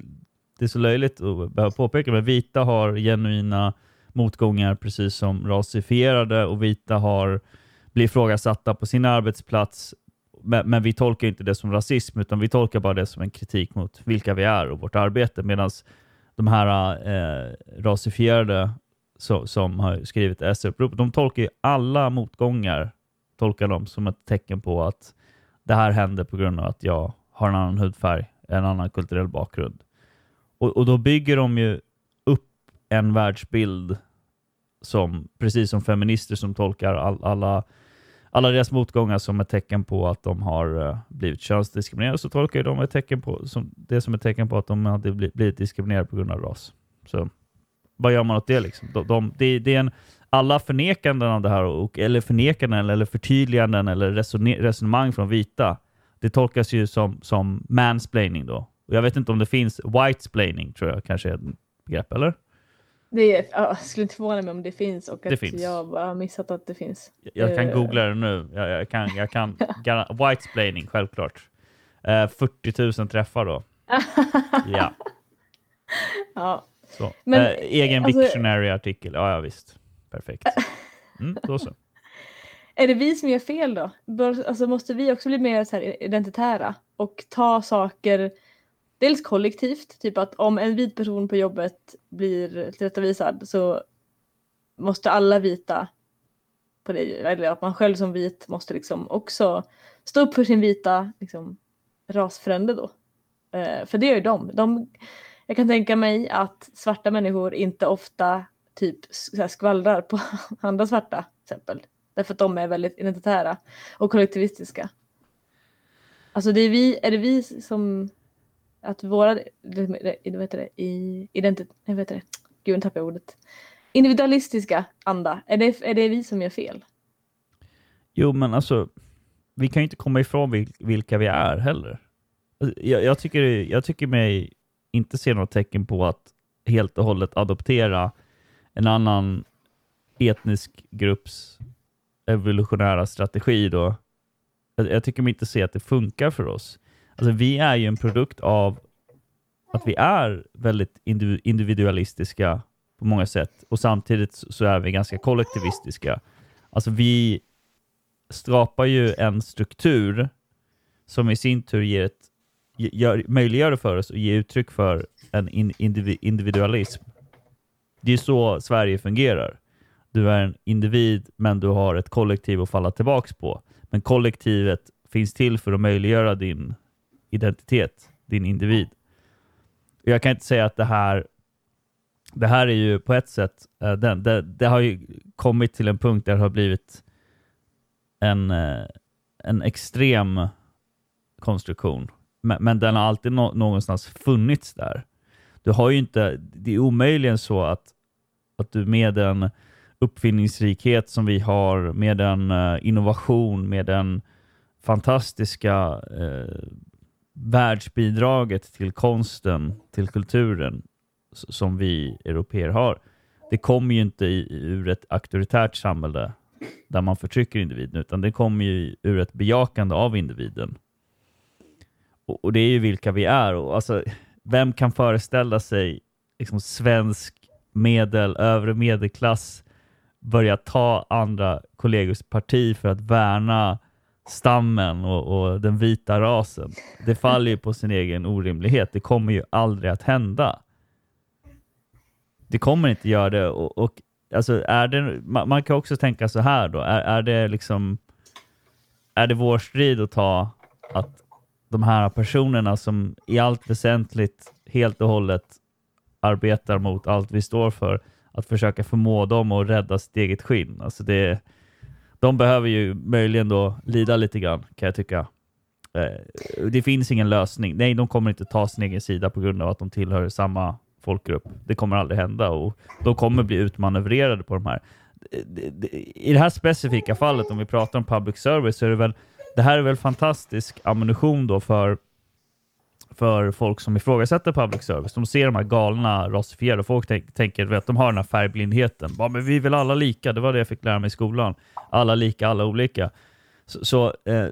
det, är så löjligt att behöva påpeka, men vita har genuina motgångar precis som rasifierade och vita har blivit ifrågasatta på sin arbetsplats men, men, vi tolkar inte det som rasism, utan vi tolkar bara det som en kritik mot vilka vi är och vårt arbete. Medan de här eh, rasifierade så, som har skrivit SR-upprop, de tolkar ju alla motgångar tolkar de som ett tecken på att det här händer på grund av att jag har en annan hudfärg, en annan kulturell bakgrund. Och, och då bygger de ju upp en världsbild som, precis som feminister som tolkar all, alla alla deras motgångar som ett tecken på att de har eh, blivit könsdiskriminerade, så tolkar de ett tecken på, som, det som ett tecken på att de hade blivit diskriminerade på grund av ras. Så vad gör man åt det? Liksom? De, de, det, det är en, alla förnekanden av det här, och, eller förnekanden eller förtydliganden eller resonemang från vita, det tolkas ju som, som mansplaining då. Och jag vet inte om det finns whitesplaining, tror jag kanske är ett begrepp, eller? Det är, jag skulle inte förvåna mig om det finns och att det finns. jag bara har missat att det finns. Jag kan eh. googla det nu. Jag, jag kan, jag kan whitesplaining, självklart. Uh, 40 000 träffar då. ja. ja. Så. Men, uh, egen alltså, Dictionary-artikel. Ja, ja, visst. Perfekt. Mm, då så. Är det vi som gör fel då? Bör, alltså, måste vi också bli mer så här identitära och ta saker dels kollektivt, typ att om en vit person på jobbet blir tillrättavisad så måste alla vita på det, eller att man själv som vit måste liksom också stå upp för sin vita liksom, rasfrände då. Eh, för det gör ju de. de. Jag kan tänka mig att svarta människor inte ofta typ skvallrar på andra svarta till exempel. Därför att de är väldigt identitära och kollektivistiska. Alltså det är, vi, är det vi som att våra, vad heter det, i identitet, det, gud nu tappade jag ordet, individualistiska anda, är det, är det vi som gör fel? Jo, men alltså, vi kan ju inte komma ifrån vilka vi är heller. Jag, jag, tycker, jag tycker mig inte se några tecken på att helt och hållet adoptera en annan etnisk grupps evolutionära strategi då. Jag, jag tycker mig inte se att det funkar för oss. Alltså vi är ju en produkt av att vi är väldigt individualistiska på många sätt och samtidigt så är vi ganska kollektivistiska. Alltså vi skapar ju en struktur som i sin tur ger ett, gör, möjliggör för oss att ge uttryck för en individualism. Det är så Sverige fungerar. Du är en individ, men du har ett kollektiv att falla tillbaks på. Men kollektivet finns till för att möjliggöra din identitet, din individ. Jag kan inte säga att det här det här är ju på ett sätt, uh, den, det, det, har ju kommit till en punkt där det har blivit en, uh, en extrem konstruktion. Men, men den har alltid nå, någonstans funnits där. Du har ju inte, det är omöjligen så att, att du med den uppfinningsrikhet som vi har, med den uh, eh, innovation, med den fantastiska världsbidraget till konsten, till kulturen, som vi europeer har, det kommer ju inte ur ett auktoritärt samhälle där man förtrycker individen, utan det kommer ju ur ett bejakande av individen. Och, och det är ju vilka vi är. Och alltså, vem kan föreställa sig liksom, svensk medel, övre medelklass börja ta andra kollegors parti för att värna stammen och, och, den vita rasen. Det faller ju på sin egen orimlighet. Det kommer ju aldrig att hända. Det kommer inte göra det. Och, och alltså är det, man, man, kan också tänka så här då. Är, är det liksom är det vår strid att ta att de här personerna som i allt väsentligt helt och hållet arbetar mot allt vi står för, att försöka förmå dem att rädda sitt eget skinn. Alltså det, de behöver ju möjligen då lida lite grann, kan jag tycka. Eh, det finns ingen lösning. Nej, de kommer inte ta sin egen sida på grund av att de tillhör samma folkgrupp. Det kommer aldrig hända och de kommer bli utmanövrerade på de här. I det här specifika fallet, om vi pratar om public service, så är det väl det här är väl fantastisk ammunition då för för folk som ifrågasätter public service. De ser de här galna rasifierade folk tänk, tänker att de har den här färgblindheten. Bara, men vi är väl alla lika, det var det jag fick lära mig i skolan. Alla lika, alla olika. Så, så eh,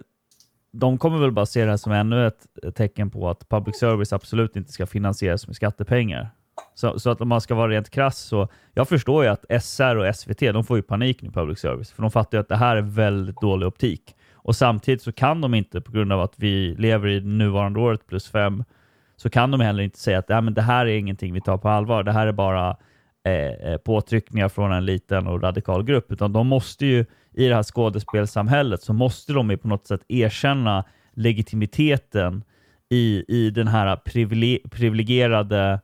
de kommer väl bara se det här som ännu ett tecken på att public service absolut inte ska finansieras med skattepengar. Så, så, att om man ska vara rent krass så, jag förstår ju att SR och SVT, de får ju panik i public service, för de fattar ju att det här är väldigt dålig optik. Och samtidigt så kan de inte, på grund av att vi lever i nuvarande året plus fem, så kan de heller inte säga att ja, men det här är ingenting vi tar på allvar. Det här är bara eh, eh påtryckningar från en liten och radikal grupp. Utan de måste ju, i det här skådespelsamhället, så måste de ju på något sätt erkänna legitimiteten i, i den här privilegierade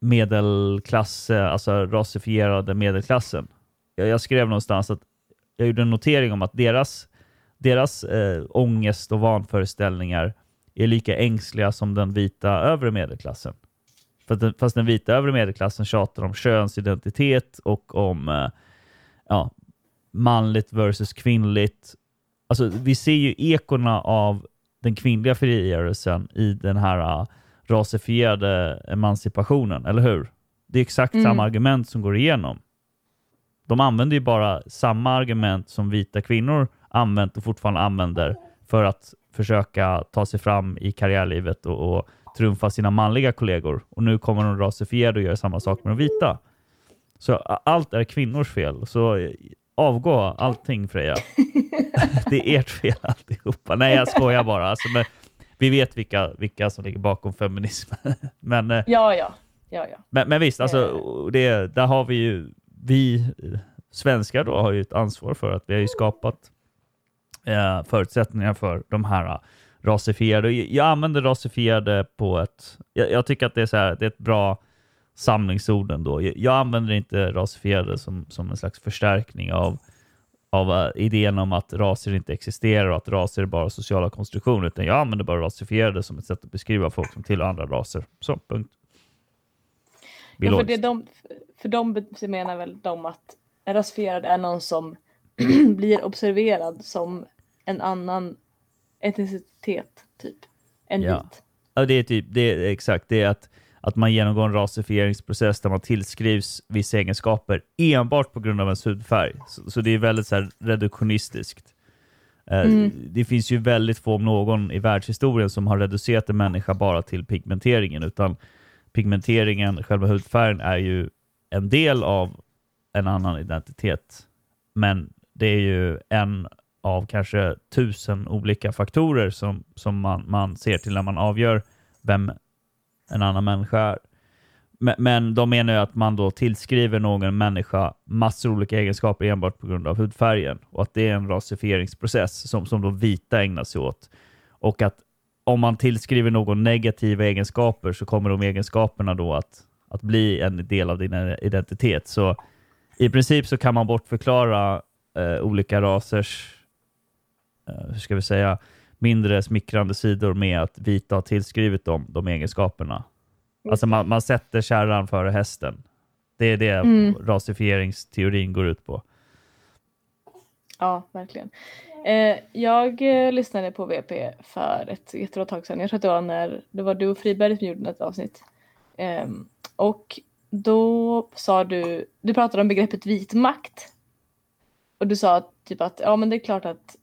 medelklass, alltså rasifierade medelklassen. Jag, jag skrev någonstans att jag gjorde en notering om att deras deras eh, ångest och vanföreställningar är lika ängsliga som den vita övre medelklassen. Fast den vita övre medelklassen tjatar om könsidentitet och om eh, ja, manligt versus kvinnligt. Alltså, vi ser ju ekorna av den kvinnliga frigörelsen i den här uh, rasifierade emancipationen, eller hur? Det är exakt mm. samma argument som går igenom. De använder ju bara samma argument som vita kvinnor använt och fortfarande använder för att försöka ta sig fram i karriärlivet och, och trumfa sina manliga kollegor. Och nu kommer de rasifierade och gör samma sak med de vita. Så allt är kvinnors fel. Så avgå allting Freja. det är ert fel alltihopa. Nej, jag skojar bara. Alltså, men vi vet vilka, vilka som ligger bakom feminism. men, eh, ja, ja. ja, ja. Men, men visst, alltså, eh. det, där har vi ju, vi svenskar då har ju ett ansvar för att vi har ju skapat eh, förutsättningar för de här uh, rasifierade. Jag använder rasifierade på ett... Jag, jag, tycker att det är, så här, det är ett bra samlingsord ändå. Jag, jag använder inte rasifierade som, som en slags förstärkning av, av uh, idén om att raser inte existerar och att raser är bara sociala konstruktioner, utan jag använder bara rasifierade som ett sätt att beskriva folk som tillhör andra raser. Så, punkt. Ja, för, det de, för de menar väl de att rasifierad är någon som blir observerad som en annan etnicitet, typ. En ja. vit. Ja, det är typ, det är exakt, det är att, att man genomgår en rasifieringsprocess där man tillskrivs vissa egenskaper enbart på grund av ens hudfärg. Så, så det är väldigt så här, reduktionistiskt. Eh, mm. Det finns ju väldigt få, om någon, i världshistorien som har reducerat en människa bara till pigmenteringen, utan pigmenteringen, själva hudfärgen, är ju en del av en annan identitet. Men det är ju en av kanske tusen olika faktorer som, som man, man ser till när man avgör vem en annan människa är. Men, men de menar ju att man då tillskriver någon människa massor av olika egenskaper enbart på grund av hudfärgen och att det är en rasifieringsprocess som, som då vita ägnar sig åt. Och att om man tillskriver någon negativa egenskaper så kommer de egenskaperna då att, att bli en del av din identitet. Så i princip så kan man bortförklara eh, olika rasers, hur ska vi säga, mindre smickrande sidor med att vita har tillskrivit dem de egenskaperna. Alltså man, man sätter kärran före hästen. Det är det Mm. rasifieringsteorin går ut på. Ja, verkligen. Eh, jag eh, lyssnade på VP för ett jättebra tag sedan. Jag tror att det var när det var du och Friberg som gjorde ett avsnitt. Ehm, och då sa du, du pratade om begreppet vit makt. Och du sa typ att ja men det är klart att,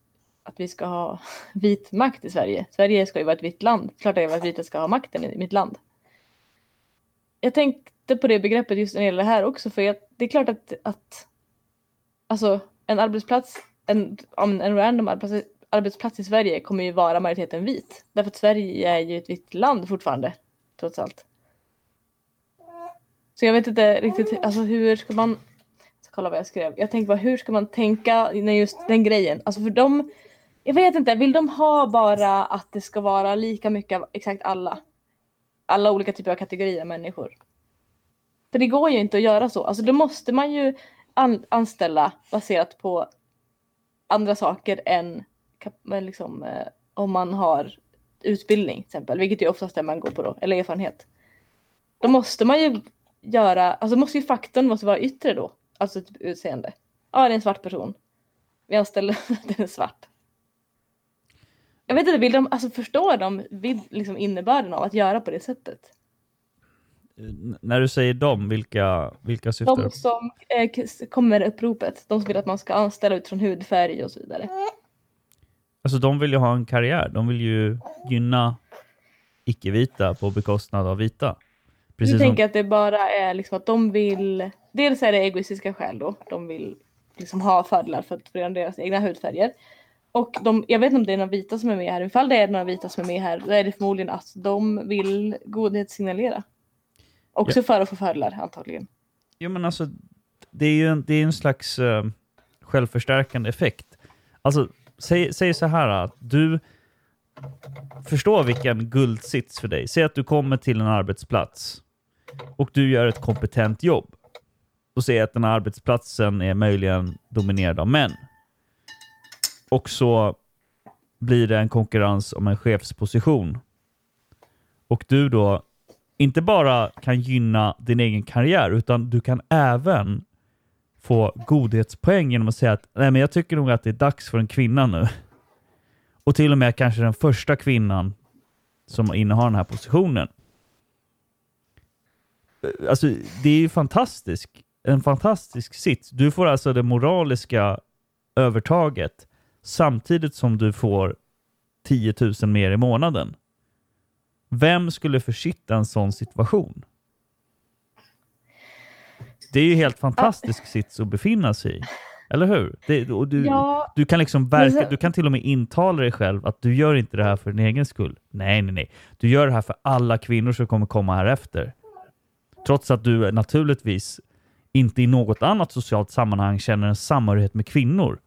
att vi ska ha vit makt i Sverige. Sverige ska ju vara ett vitt land. Klart det är att vita ska ha makten i mitt land. Jag tänkte på det begreppet just när det gäller det här också för jag, det är klart att, att alltså en arbetsplats en, en random arbetsplats, arbetsplats i Sverige kommer ju vara majoriteten vit. Därför att Sverige är ju ett vitt land fortfarande, trots allt. Så jag vet inte riktigt, alltså hur ska man... Jag ska kolla vad jag skrev. Jag tänkte bara, hur ska man tänka när just den grejen? Alltså för dem, jag vet inte, vill de ha bara att det ska vara lika mycket av exakt alla? Alla olika typer av kategorier av människor. För det går ju inte att göra så. Alltså då måste man ju an anställa baserat på andra saker än men liksom, eh, om man har utbildning till exempel, vilket ju oftast är man går på då, eller erfarenhet. Då måste man ju göra, alltså måste ju faktorn måste vara yttre då, alltså typ utseende. Ja, det är en svart person. Vi anställer den är svart. Jag vet inte, vill de, alltså förstår de vid, liksom innebörden av att göra på det sättet? N- när du säger dem, vilka, vilka syftar De som eh, kommer med uppropet, de som vill att man ska anställa utifrån hudfärg och så vidare. Alltså de vill ju ha en karriär. De vill ju gynna icke-vita på bekostnad av vita. Precis Du som, tänker att det bara är liksom att de vill, dels är det egoistiska skäl då, de vill liksom ha fördelar för att förena deras egna hudfärger. Och de, jag vet inte om det är några vita som är med här, ifall det är några vita som är med här, då är det förmodligen att de vill godhetssignalera. Också för att få fördelar antagligen. jo, men alltså, det är ju en, det är en slags eh, självförstärkande effekt. Alltså, säg, säg så här att du förstår vilken guldsits för dig. Säg att du kommer till en arbetsplats och du gör ett kompetent jobb. Och säg att den här arbetsplatsen är möjligen dominerad av män. Och så blir det en konkurrens om en chefsposition. Och du då inte bara kan gynna din egen karriär, utan du kan även få godhetspoäng genom att säga att Nej, men jag tycker nog att det är dags för en kvinna nu. Och till och med kanske den första kvinnan som innehar den här positionen. Alltså, det är ju fantastisk, en fantastisk sits. Du får alltså det moraliska övertaget samtidigt som du får 10 000 mer i månaden. Vem skulle försitta en sån situation? Det är ju helt fantastisk sits att befinna sig i. Eller hur? Det, och du, Ja. du kan liksom verka, så- du kan till och med intala dig själv att du gör inte det här för din egen skull. Nej, nej, nej. Du gör det här för alla kvinnor som kommer komma här efter. Trots att du naturligtvis inte i något annat socialt sammanhang känner en samhörighet med kvinnor.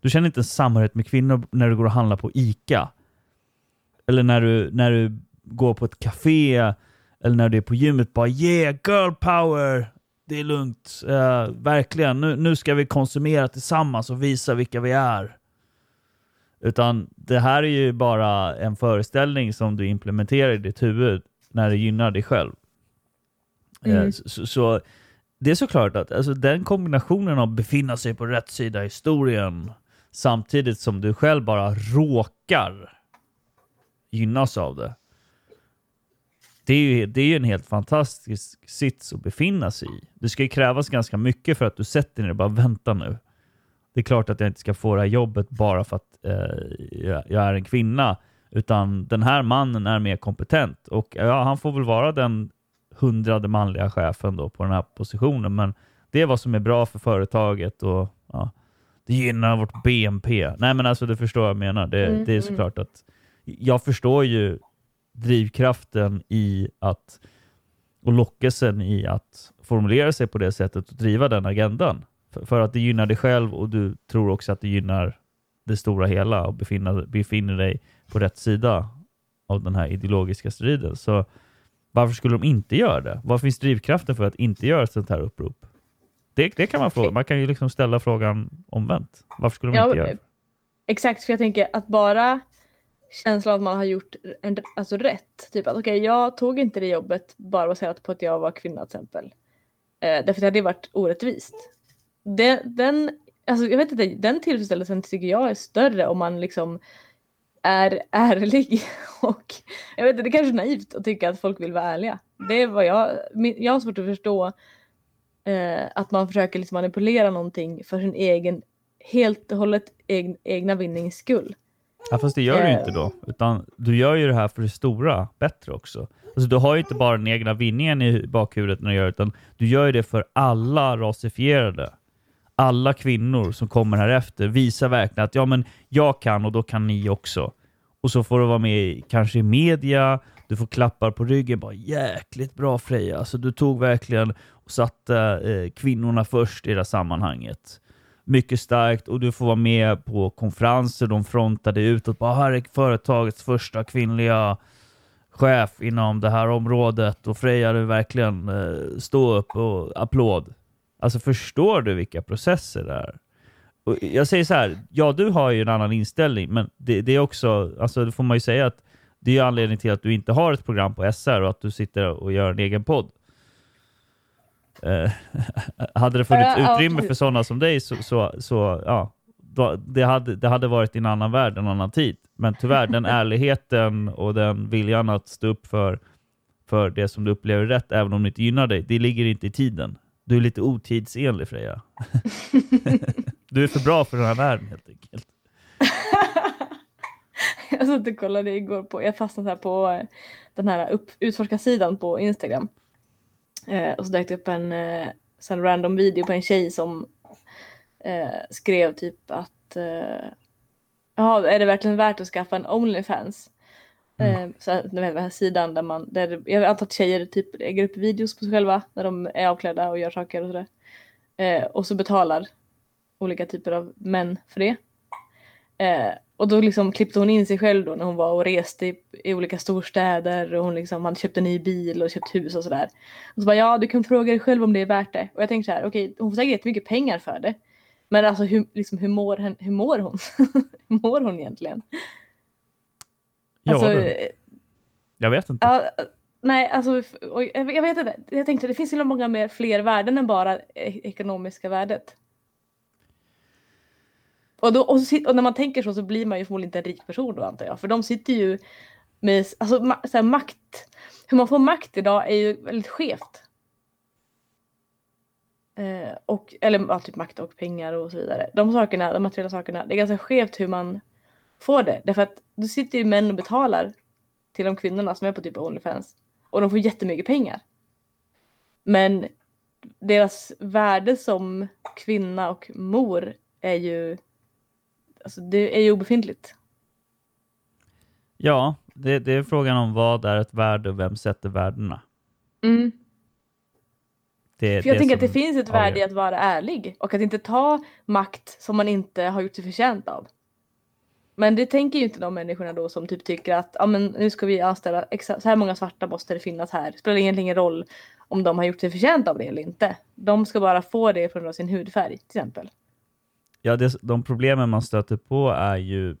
Du känner inte samhörighet med kvinnor när du går och handlar på ICA. Eller när du, när du går på ett café. Eller när du är på gymmet. Bara yeah, girl power! Det är lugnt. Eh, verkligen. Nu, nu ska vi konsumera tillsammans och visa vilka vi är. Utan det här är ju bara en föreställning som du implementerar i ditt huvud när det gynnar dig själv. Eh, Mm. Så, så det är såklart att alltså, den kombinationen av befinna sig på rätt sida i historien samtidigt som du själv bara råkar gynnas av det. Det är ju det är en helt fantastisk sits att befinna sig i. Det ska ju krävas ganska mycket för att du sätter dig ner och bara vänta nu. Det är klart att jag inte ska få det här jobbet bara för att eh, jag, jag är en kvinna. Utan den här mannen är mer kompetent. Och ja, han får väl vara den hundrade manliga chefen då på den här positionen. Men det är vad som är bra för företaget och ja, det gynnar vårt BNP. Nej men alltså du förstår jag menar. Det, Mm, det är mm. såklart att jag förstår ju drivkraften i att och lockelsen i att formulera sig på det sättet och driva den agendan. För, för att det gynnar dig själv och du tror också att det gynnar det stora hela och befinner, befinner dig på rätt sida av den här ideologiska striden. Så varför skulle de inte göra det? Vad finns drivkraften för att inte göra ett sånt här upprop? Det, det kan man fråga. Man kan ju liksom ställa frågan omvänt. Varför skulle de Ja, inte göra det? Exakt, för jag tänker att bara känslan att man har gjort en, alltså rätt. Typ att okej, jag tog inte det jobbet bara baserat på att jag var kvinna till exempel. Eh, därför att det hade varit orättvist. Det, den, alltså jag vet inte, den tillfredsställelsen tycker jag är större om man liksom är ärlig och jag vet inte, det är kanske är naivt att tycka att folk vill vara ärliga. Det är vad jag, jag har svårt att förstå eh, att man försöker liksom manipulera någonting för sin egen, helt och hållet egen, egna vinnings skull. Ja, fast det gör du Eh. inte då. Utan du gör ju det här för det stora bättre också. Alltså, du har ju inte bara den egna vinningen i bakhuvudet när du gör det, utan du gör ju det för alla rasifierade. Alla kvinnor som kommer här efter visar verkligen att ja, men jag kan och då kan ni också. Och så får du vara med i, kanske i media, du får klappar på ryggen. Bara jäkligt bra Freja. Alltså, du tog verkligen och satte eh, kvinnorna först i det här sammanhanget mycket starkt och du får vara med på konferenser. De frontade utåt. Bara, ah, här är företagets första kvinnliga chef inom det här området och Freja du verkligen eh, stå upp och applåd. Alltså förstår du vilka processer det är? Och jag säger så här, ja du har ju en annan inställning men det, det är också, alltså det får man ju säga att det är anledningen till att du inte har ett program på SR och att du sitter och gör en egen podd. Eh, hade det funnits ja, utrymme precis. för sådana som dig så, så, så ja, då, det, hade, det hade varit i en annan värld, en annan tid. Men tyvärr, den ärligheten och den viljan att stå upp för, för det som du upplever rätt, även om det inte gynnar dig, det ligger inte i tiden. Du är lite otidsenlig Freja. du är för bra för den här världen helt enkelt. Jag satt och kollade igår på, jag fastnade här på eh, den här upp, utforskarsidan på Instagram. Eh, och så dök det upp en eh, sån random video på en tjej som eh, skrev typ att eh, ja, är det verkligen värt att skaffa en Onlyfans? Eh, så här, den här sidan där man, där, jag antar att tjejer typ lägger upp videos på sig själva när de är avklädda och gör saker och sådär. Eh, och så betalar olika typer av män för det. Eh, och då liksom klippte hon in sig själv då när hon var och reste i, i olika storstäder och hon liksom hade köpt en ny bil och köpt hus och sådär. Och så bara ja, du kan fråga dig själv om det är värt det. Och jag tänkte så här, okej, hon får säkert jättemycket pengar för det. Men alltså hur, liksom, hur, mår, hur mår hon? hur mår hon egentligen? Ja, alltså, du. eh, jag vet inte. ja, nej, alltså jag vet inte. Jag tänkte det finns ju många mer, fler värden än bara e- ekonomiska värdet. Och, då, och, så, och när man tänker så så blir man ju förmodligen inte en rik person då antar jag. För de sitter ju med alltså, ma- så här, makt. Hur man får makt idag är ju väldigt skevt. Eh, och, eller ja, typ makt och pengar och så vidare. De sakerna, de materiella sakerna, det är ganska skevt hur man får det. Därför att då sitter ju män och betalar till de kvinnorna som är på typ Onlyfans. Och de får jättemycket pengar. Men deras värde som kvinna och mor är ju alltså det är ju obefintligt. Ja, det, det är frågan om vad är ett värde och vem sätter värdena. Mm. Det, För jag tänker att det finns ett avgör. värde i att vara ärlig och att inte ta makt som man inte har gjort sig förtjänt av. Men det tänker ju inte de människorna då som typ tycker att ja, men nu ska vi anställa så här många svarta måste det finnas här. Det spelar egentligen ingen roll om de har gjort sig förtjänt av det eller inte. De ska bara få det av sin hudfärg till exempel. Ja, det, de problemen man stöter på är ju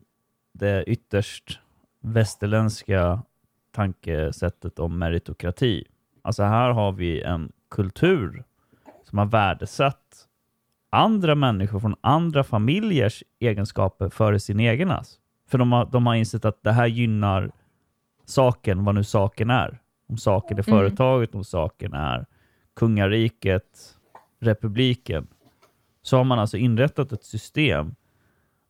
det ytterst västerländska tankesättet om meritokrati. Alltså här har vi en kultur som har värdesatt andra människor från andra familjers egenskaper före sin egenas. För de har, de har insett att det här gynnar saken, vad nu saken är. Om saken är Mm. företaget, om saken är kungariket, republiken så har man alltså inrättat ett system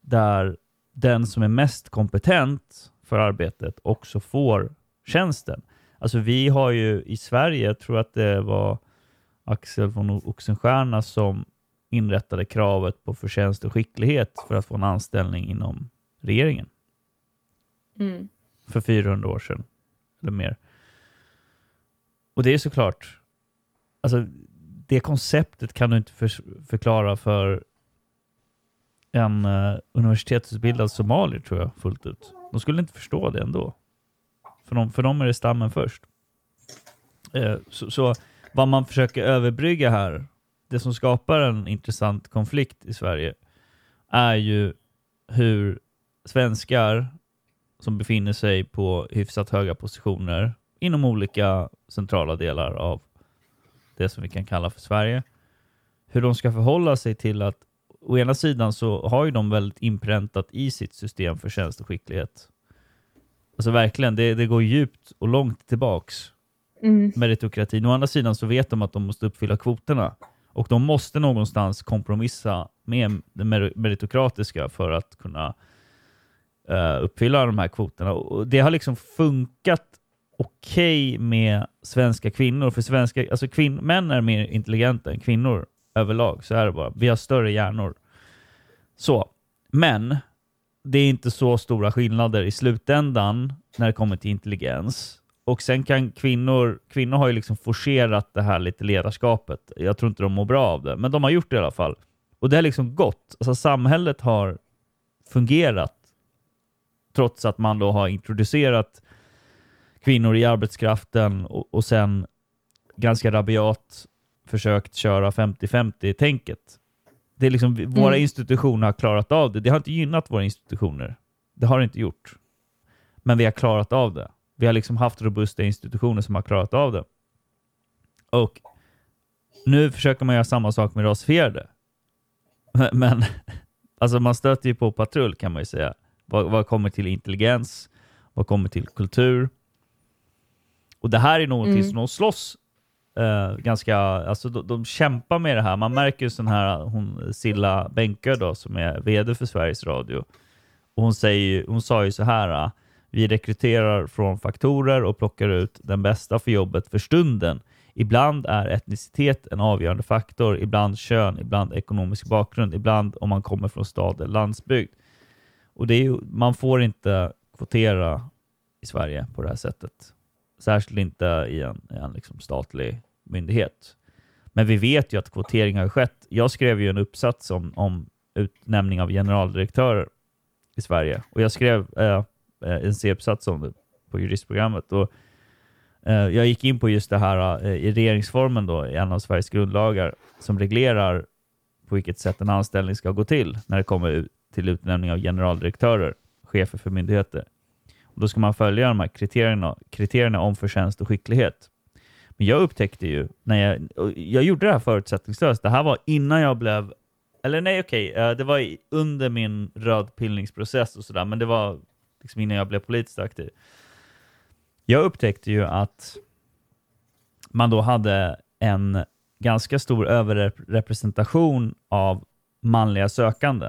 där den som är mest kompetent för arbetet också får tjänsten. Alltså vi har ju i Sverige, jag tror att det var Axel von Oxenstierna som inrättade kravet på förtjänst och skicklighet för att få en anställning inom regeringen Mm. för 400 år sedan eller mer. Och det är såklart, alltså det konceptet kan du inte för, förklara för en uh, universitetsutbildad somalier tror jag fullt ut. De skulle inte förstå det ändå. För dem, för dem är det stammen först. Uh, så, så vad man försöker överbrygga här, det som skapar en intressant konflikt i Sverige, är ju hur svenskar som befinner sig på hyfsat höga positioner inom olika centrala delar av det som vi kan kalla för Sverige, hur de ska förhålla sig till att å ena sidan så har ju de väldigt inpräntat i sitt system för tjänst och skicklighet. Alltså verkligen, det, det går djupt och långt tillbaks Mm. meritokratin. Å andra sidan så vet de att de måste uppfylla kvoterna och de måste någonstans kompromissa med det mer- meritokratiska för att kunna eh, uppfylla de här kvoterna. Och det har liksom funkat okej med svenska kvinnor, för svenska, alltså kvin, män är mer intelligenta än kvinnor överlag, så är det bara. Vi har större hjärnor. Så, men det är inte så stora skillnader i slutändan när det kommer till intelligens. Och sen kan kvinnor, kvinnor har ju liksom forcerat det här lite ledarskapet. Jag tror inte de mår bra av det, men de har gjort det i alla fall. Och det har liksom gått. Alltså samhället har fungerat trots att man då har introducerat kvinnor i arbetskraften och, och sen ganska rabiat försökt köra 50-50-tänket. Det är liksom, våra Mm. institutioner har klarat av det. Det har inte gynnat våra institutioner. Det har det inte gjort. Men vi har klarat av det. Vi har liksom haft robusta institutioner som har klarat av det. Och nu försöker man göra samma sak med rasifierade. Men alltså man stöter ju på patrull kan man ju säga. Vad, vad kommer till intelligens? Vad kommer till kultur? Och det här är någonting Mm. som de slåss eh, ganska, alltså de, de kämpar med det här. Man märker ju sån här, hon Silla Bänke då som är VD för Sveriges Radio. Och hon, säger, hon sa ju så här, eh, vi rekryterar från faktorer och plockar ut den bästa för jobbet för stunden. Ibland är etnicitet en avgörande faktor, ibland kön, ibland ekonomisk bakgrund, ibland om man kommer från stad eller landsbygd. Och det är ju, man får inte kvotera i Sverige på det här sättet. Särskilt inte i en, i en liksom statlig myndighet. Men vi vet ju att kvotering har skett. Jag skrev ju en uppsats om, om utnämning av generaldirektörer i Sverige och jag skrev eh, eh, en C-uppsats om det på juristprogrammet. Och, eh, jag gick in på just det här eh, i regeringsformen då, i en av Sveriges grundlagar som reglerar på vilket sätt en anställning ska gå till när det kommer ut till utnämning av generaldirektörer, chefer för myndigheter. Då ska man följa de här kriterierna, kriterierna om förtjänst och skicklighet. Men jag upptäckte ju, när jag, jag gjorde det här förutsättningslöst, det här var innan jag blev, eller nej okej, okay, det var under min rödpillningsprocess och sådär, men det var liksom innan jag blev politiskt aktiv. Jag upptäckte ju att man då hade en ganska stor överrepresentation av manliga sökande.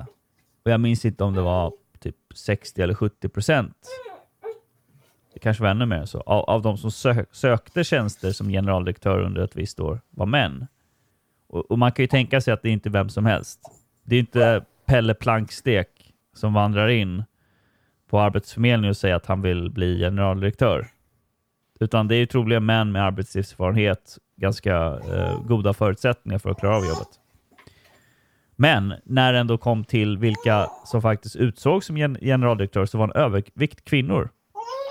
Och jag minns inte om det var typ 60 eller 70 procent. Kanske var ännu mer så. Av, av de som sö sökte tjänster som generaldirektör under ett visst år var män. Och, och man kan ju tänka sig att det är inte vem som helst. Det är inte Pelle Plankstek som vandrar in på Arbetsförmedlingen och säger att han vill bli generaldirektör. Utan det är ju troligen män med arbetslivserfarenhet, ganska eh, goda förutsättningar för att klara av jobbet. Men när det ändå kom till vilka som faktiskt utsågs som gen- generaldirektör så var en övervikt kvinnor.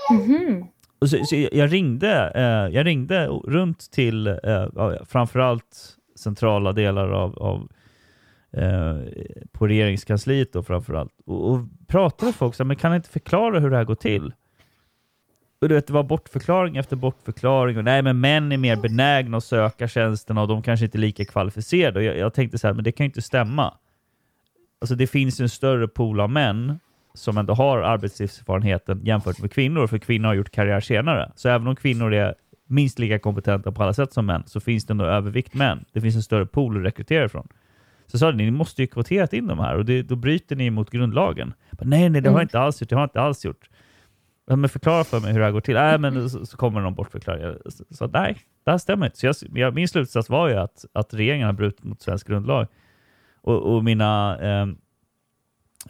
Mhm. Och så, så jag, ringde, eh, jag ringde runt till eh, framförallt centrala delar av, av eh, på regeringskansliet då framförallt och, och pratade med folk, så här, men kan ni inte förklara hur det här går till? Och du vet, det var bortförklaring efter bortförklaring och nej men män är mer benägna att söka tjänsterna och de kanske inte är lika kvalificerade. Och jag, jag tänkte så här, men det kan ju inte stämma. Alltså det finns ju en större pool av män som ändå har arbetslivserfarenheten jämfört med kvinnor, för kvinnor har gjort karriär senare. Så även om kvinnor är minst lika kompetenta på alla sätt som män, så finns det ändå övervikt män. Det finns en större pool att rekrytera ifrån. Så sa de, ni måste ju kvoterat in de här och det, då bryter ni mot grundlagen. Men, nej, nej, det har jag inte alls gjort. Det har jag inte alls gjort. Men förklara för mig hur det här går till. Nej, men så, så kommer de bortförklaringar. Så, så nej, det här stämmer inte. Så jag, jag, min slutsats var ju att, att regeringen har brutit mot svensk grundlag. Och, och mina, eh,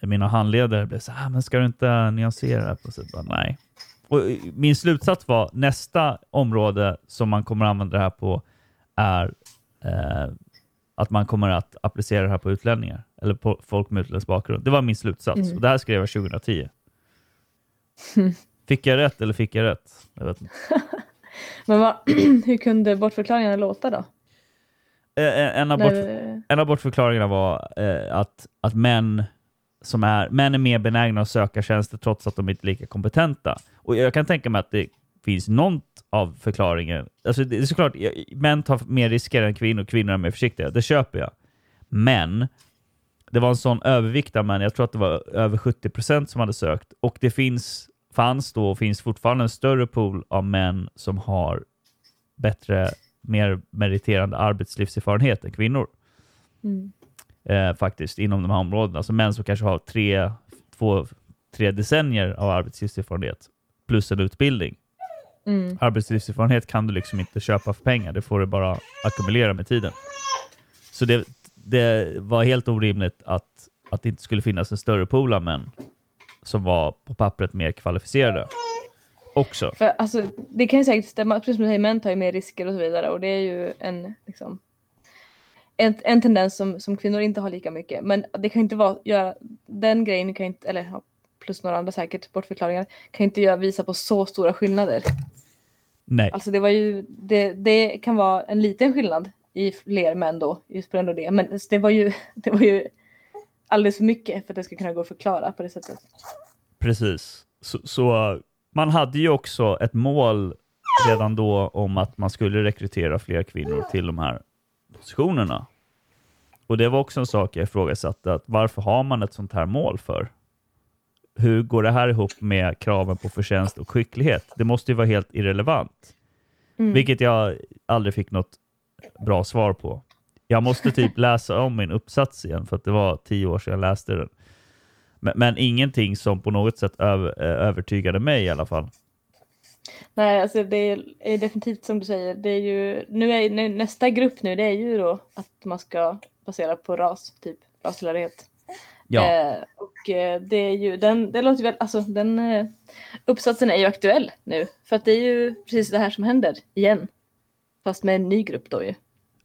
mina handledare blev så här, men ska du inte nyansera det här på sätt? Bara, Nej. och min slutsats var nästa område som man kommer använda det här på är eh, att man kommer att applicera det här på utlänningar eller på folk med utländsk bakgrund. Det var min slutsats Mm. och det här skrev jag 2010. Fick jag rätt eller fick jag rätt? Jag vet inte. Men vad, hur kunde bortförklaringarna låta då? Eh, En av, bort, en av bortförklaringarna var eh, att, att män, som är, män är mer benägna att söka tjänster trots att de inte är lika kompetenta. Och jag kan tänka mig att det finns något av förklaringen. Alltså det är såklart, män tar mer risker än kvinnor, kvinnor är mer försiktiga. Det köper jag. Men det var en sån övervikt av män, jag tror att det var över 70 procent som hade sökt. Och det finns, fanns då och finns fortfarande en större pool av män som har bättre, mer meriterande arbetslivserfarenhet än kvinnor mm eh, faktiskt inom de här områdena. Alltså män som kanske har tre, två, tre decennier av arbetslivserfarenhet plus en utbildning. Mm. Arbetslivserfarenhet kan du liksom inte köpa för pengar, det får du bara ackumulera med tiden. Så det, det var helt orimligt att, att det inte skulle finnas en större pool av män som var på pappret mer kvalificerade också. För alltså, det kan ju säkert stämma, precis som du säger, män tar ju mer risker och så vidare och det är ju en, liksom, en, en tendens som, som kvinnor inte har lika mycket. Men det kan inte vara, göra, den grejen kan inte, eller plus några andra säkert bortförklaringar, kan inte göra, visa på så stora skillnader. Nej, Alltså det var ju, det, det kan vara en liten skillnad i fler män då, just på grund av det. Men det var ju, det var ju alldeles för mycket för att det ska kunna gå att förklara på det sättet. Precis. Så, så man hade ju också ett mål redan då om att man skulle rekrytera fler kvinnor till de här positionerna. Och det var också en sak jag ifrågasatte, att varför har man ett sånt här mål för? Hur går det här ihop med kraven på förtjänst och skicklighet? Det måste ju vara helt irrelevant. Mm. Vilket jag aldrig fick något bra svar på. Jag måste typ läsa om min uppsats igen för att det var tio år sedan jag läste den. Men, men ingenting som på något sätt över, eh, övertygade mig i alla fall. Nej, alltså det är definitivt som du säger. Det är ju, nu är nästa grupp nu, det är ju då att man ska basera på ras, typ rastillhörighet. Ja, Eh, och eh, det är ju, den, det låter väl, alltså den eh, uppsatsen är ju aktuell nu. För att det är ju precis det här som händer igen. Fast med en ny grupp då ju.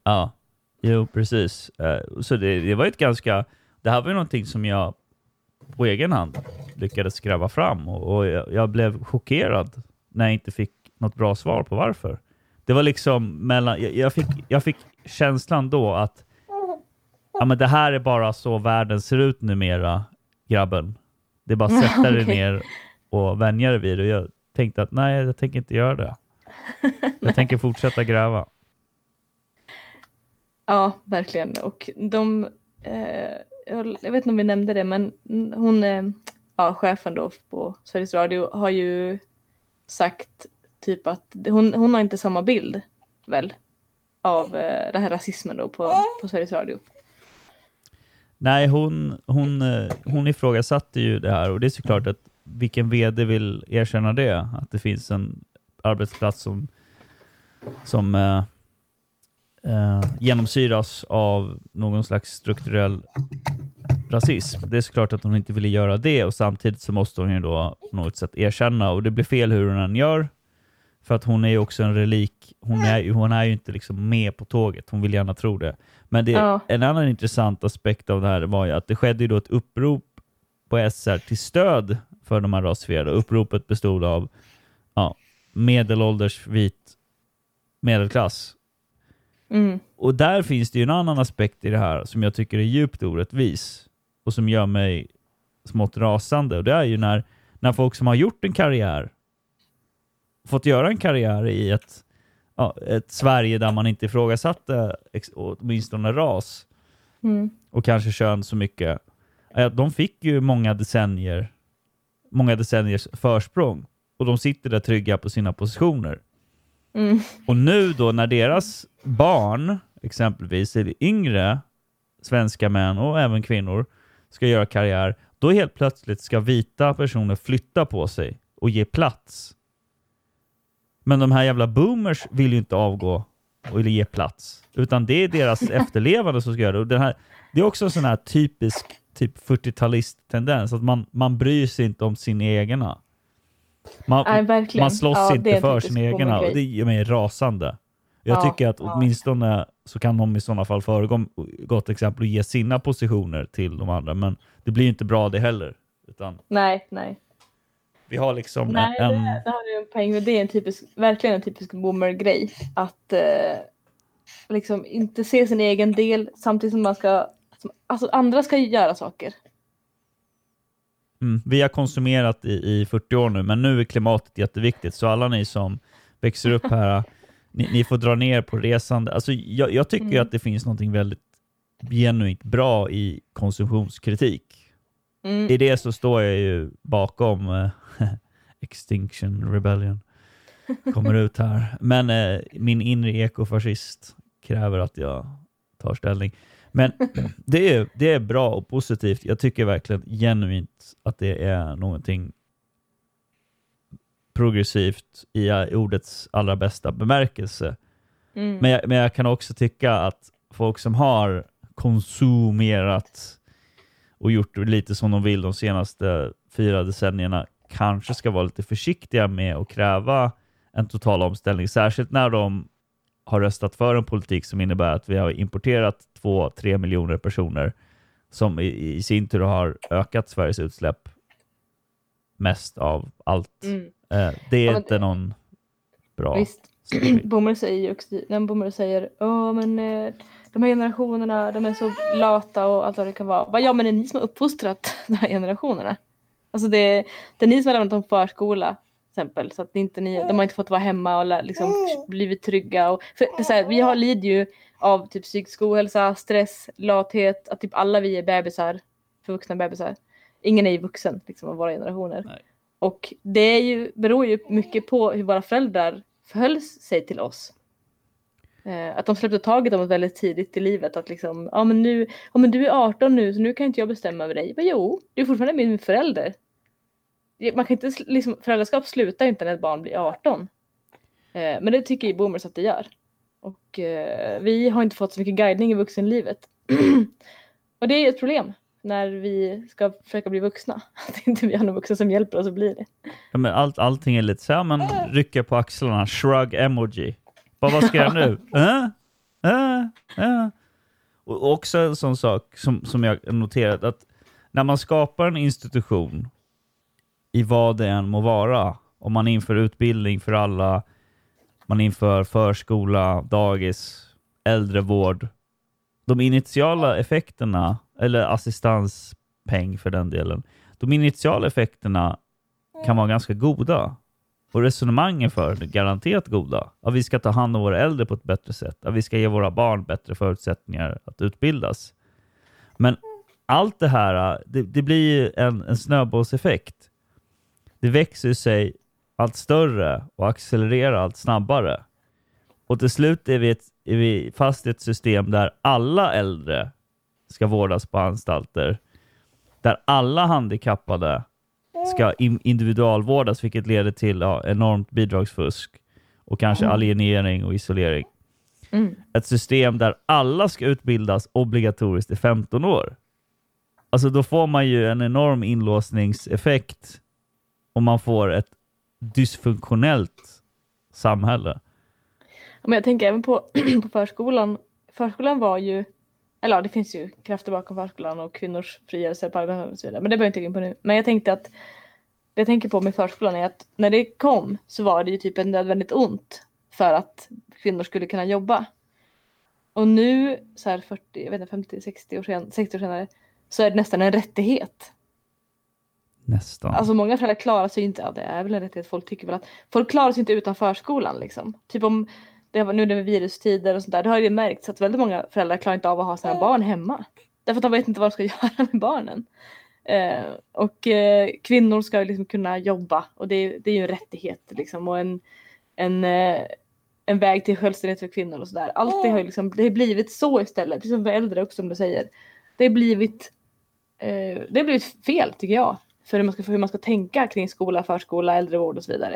ja. Jo, precis. Eh, Så det, det var ett ganska... Det här var ju någonting som jag på egen hand lyckades gräva fram och, och jag, jag blev chockerad när jag inte fick något bra svar på varför. Det var liksom mellan... Jag, jag, fick, jag fick känslan då att ja, men det här är bara så världen ser ut numera, grabben. Det är bara att sätta dig Okej. ner och vänja dig vid det. Och jag tänkte att nej, jag tänker inte göra det. Jag tänker fortsätta gräva. Ja, verkligen. Och de, eh, jag jag vet inte om vi nämnde det, men hon, eh, ja, chefen då på Sveriges Radio har ju sagt typ att hon, hon har inte samma bild väl av eh, den här rasismen då på, på Sveriges Radio. Nej, hon, hon, eh, hon ifrågasatte ju det här och det är såklart att vilken vd vill erkänna det? Att det finns en arbetsplats som, som eh, eh, genomsyras av någon slags strukturell rasism. Det är såklart att hon inte ville göra det och samtidigt så måste hon ju då på något sätt erkänna och det blir fel hur hon än gör. För att hon är ju också en relik. Hon är, ju- hon är ju inte liksom med på tåget. Hon vill gärna tro det. Men det, Ja. en annan intressant aspekt av det här var ju att det skedde ju då ett upprop på SR till stöd för de här rasifierade. Uppropet bestod av ja, medelålders vit medelklass. Mm. Och där finns det ju en annan aspekt i det här som jag tycker är djupt orättvis och som gör mig smått rasande. Och det är ju när, när folk som har gjort en karriär, fått göra en karriär i ett, ja, ett Sverige där man inte ifrågasatte åtminstone ras Mm. och kanske kön så mycket. De fick ju många decennier, många decenniers försprång och de sitter där trygga på sina positioner. Mm. Och nu då när deras barn, exempelvis eller yngre svenska män och även kvinnor, ska göra karriär, då helt plötsligt ska vita personer flytta på sig och ge plats. Men de här jävla boomers vill ju inte avgå och ge plats, utan det är deras efterlevande som ska göra det. Och den här, det är också en sån här typisk typ 40-talist-tendens, att man, man bryr sig inte om sin egna. Man, Nej, man slåss Ja, det inte för sina egna och det gör mig rasande. Jag Ja, tycker att ja. åtminstone så kan de i sådana fall föregå gott exempel och ge sina positioner till de andra. Men det blir inte bra det heller. Utan Nej, nej. Vi har liksom Nej, en... det, det har du en poäng med. Det är en typisk, verkligen en typisk boomer-grej. Att eh, liksom inte se sin egen del samtidigt som man ska... Alltså andra ska ju göra saker. Mm, vi har konsumerat i, i 40 år nu, men nu är klimatet jätteviktigt. Så alla ni som växer upp här, ni, ni får dra ner på resande. Alltså, jag, jag tycker Mm. att det finns något väldigt genuint bra i konsumtionskritik. Mm. I det så står jag ju bakom eh, Extinction Rebellion. Kommer ut här. Men eh, min inre ekofascist kräver att jag tar ställning. Men det är, det är bra och positivt. Jag tycker verkligen genuint att det är någonting progressivt i ordets allra bästa bemärkelse. Mm. Men jag, men jag kan också tycka att folk som har konsumerat och gjort lite som de vill de senaste fyra decennierna kanske ska vara lite försiktiga med att kräva en total omställning, särskilt när de har röstat för en politik som innebär att vi har importerat två, tre miljoner personer som i, i sin tur har ökat Sveriges utsläpp mest av allt. Mm. Eh, det är Ja, inte någon bra Visst. Boomer säger ju Boomer säger Åh men eh, de här generationerna de är så lata och allt vad det kan vara. Vad ja men det är ni som har uppfostrat de här generationerna. Alltså det, det är ni som har lämnat dem förskola till exempel. Så att inte ni, de har inte fått vara hemma och liksom blivit trygga. Och, för är här, vi har lider ju av typ psykisk ohälsa, stress, lathet. Att typ alla vi är bebisar. För vuxna bebisar. Ingen är ju vuxen liksom, av våra generationer. Nej. Och det är ju, beror ju mycket på hur våra föräldrar förhöll sig till oss. Eh, att de släppte taget om det väldigt tidigt i livet. Att liksom, ja men nu, ja men du är 18 nu så nu kan inte jag bestämma över dig. Men jo, du är fortfarande min förälder. Man kan inte, liksom, föräldraskap slutar inte när ett barn blir 18. Eh, men det tycker ju boomers att det gör. Och eh, vi har inte fått så mycket guidning i vuxenlivet. och det är ju ett problem när vi ska försöka bli vuxna. Att inte vi har någon vuxen som hjälper oss att bli det. Ja, men allt, allting är lite så här, man rycker på axlarna, shrug emoji. Bara, vad ska jag nu? Äh? Äh? Äh? Och också en sån sak som, som jag noterat, att när man skapar en institution i vad det än må vara, om man inför utbildning för alla, man inför förskola, dagis, äldrevård, de initiala effekterna, eller assistanspeng för den delen, de initiala effekterna kan vara ganska goda. Och resonemangen för det är garanterat goda. Att vi ska ta hand om våra äldre på ett bättre sätt. Att vi ska ge våra barn bättre förutsättningar att utbildas. Men allt det här, det, det blir en, en snöbollseffekt. Det växer sig allt större och accelererar allt snabbare. Och till slut är vi, ett, är vi fast i ett system där alla äldre ska vårdas på anstalter. Där alla handikappade ska in- individualvårdas, vilket leder till ja, enormt bidragsfusk och kanske alienering och isolering. Mm. Ett system där alla ska utbildas obligatoriskt i 15 år. Alltså då får man ju en enorm inlåsningseffekt och man får ett dysfunktionellt samhälle. Men jag tänker även på, på förskolan. Förskolan var ju, eller ja, det finns ju krafter bakom förskolan och kvinnors frigörelse och så vidare. Men det behöver jag inte gå in på nu. Men jag tänkte att jag tänker på med förskolan är att när det kom så var det ju typ ett nödvändigt ont för att kvinnor skulle kunna jobba. Och nu så här 40, jag vet inte, 50, 60 år, sen, 60 år senare så är det nästan en rättighet. Nästan. Alltså många föräldrar klarar sig inte, ja det är väl en rättighet, folk tycker väl att folk klarar sig inte utan förskolan liksom. Typ om det var nu det var virustider och sånt där, då har det märkts att väldigt många föräldrar klarar inte av att ha sina barn hemma. Därför att de vet inte vad de ska göra med barnen. Eh, och eh, kvinnor ska ju liksom kunna jobba och det, det är ju en rättighet liksom och en, en, eh, en väg till självständighet för kvinnor och sådär. Allt det har ju liksom, det har blivit så istället, precis som för äldre också som du säger. Det har blivit, eh, det har blivit fel tycker jag för hur man ska, för hur man ska tänka kring skola, förskola, äldrevård och så vidare.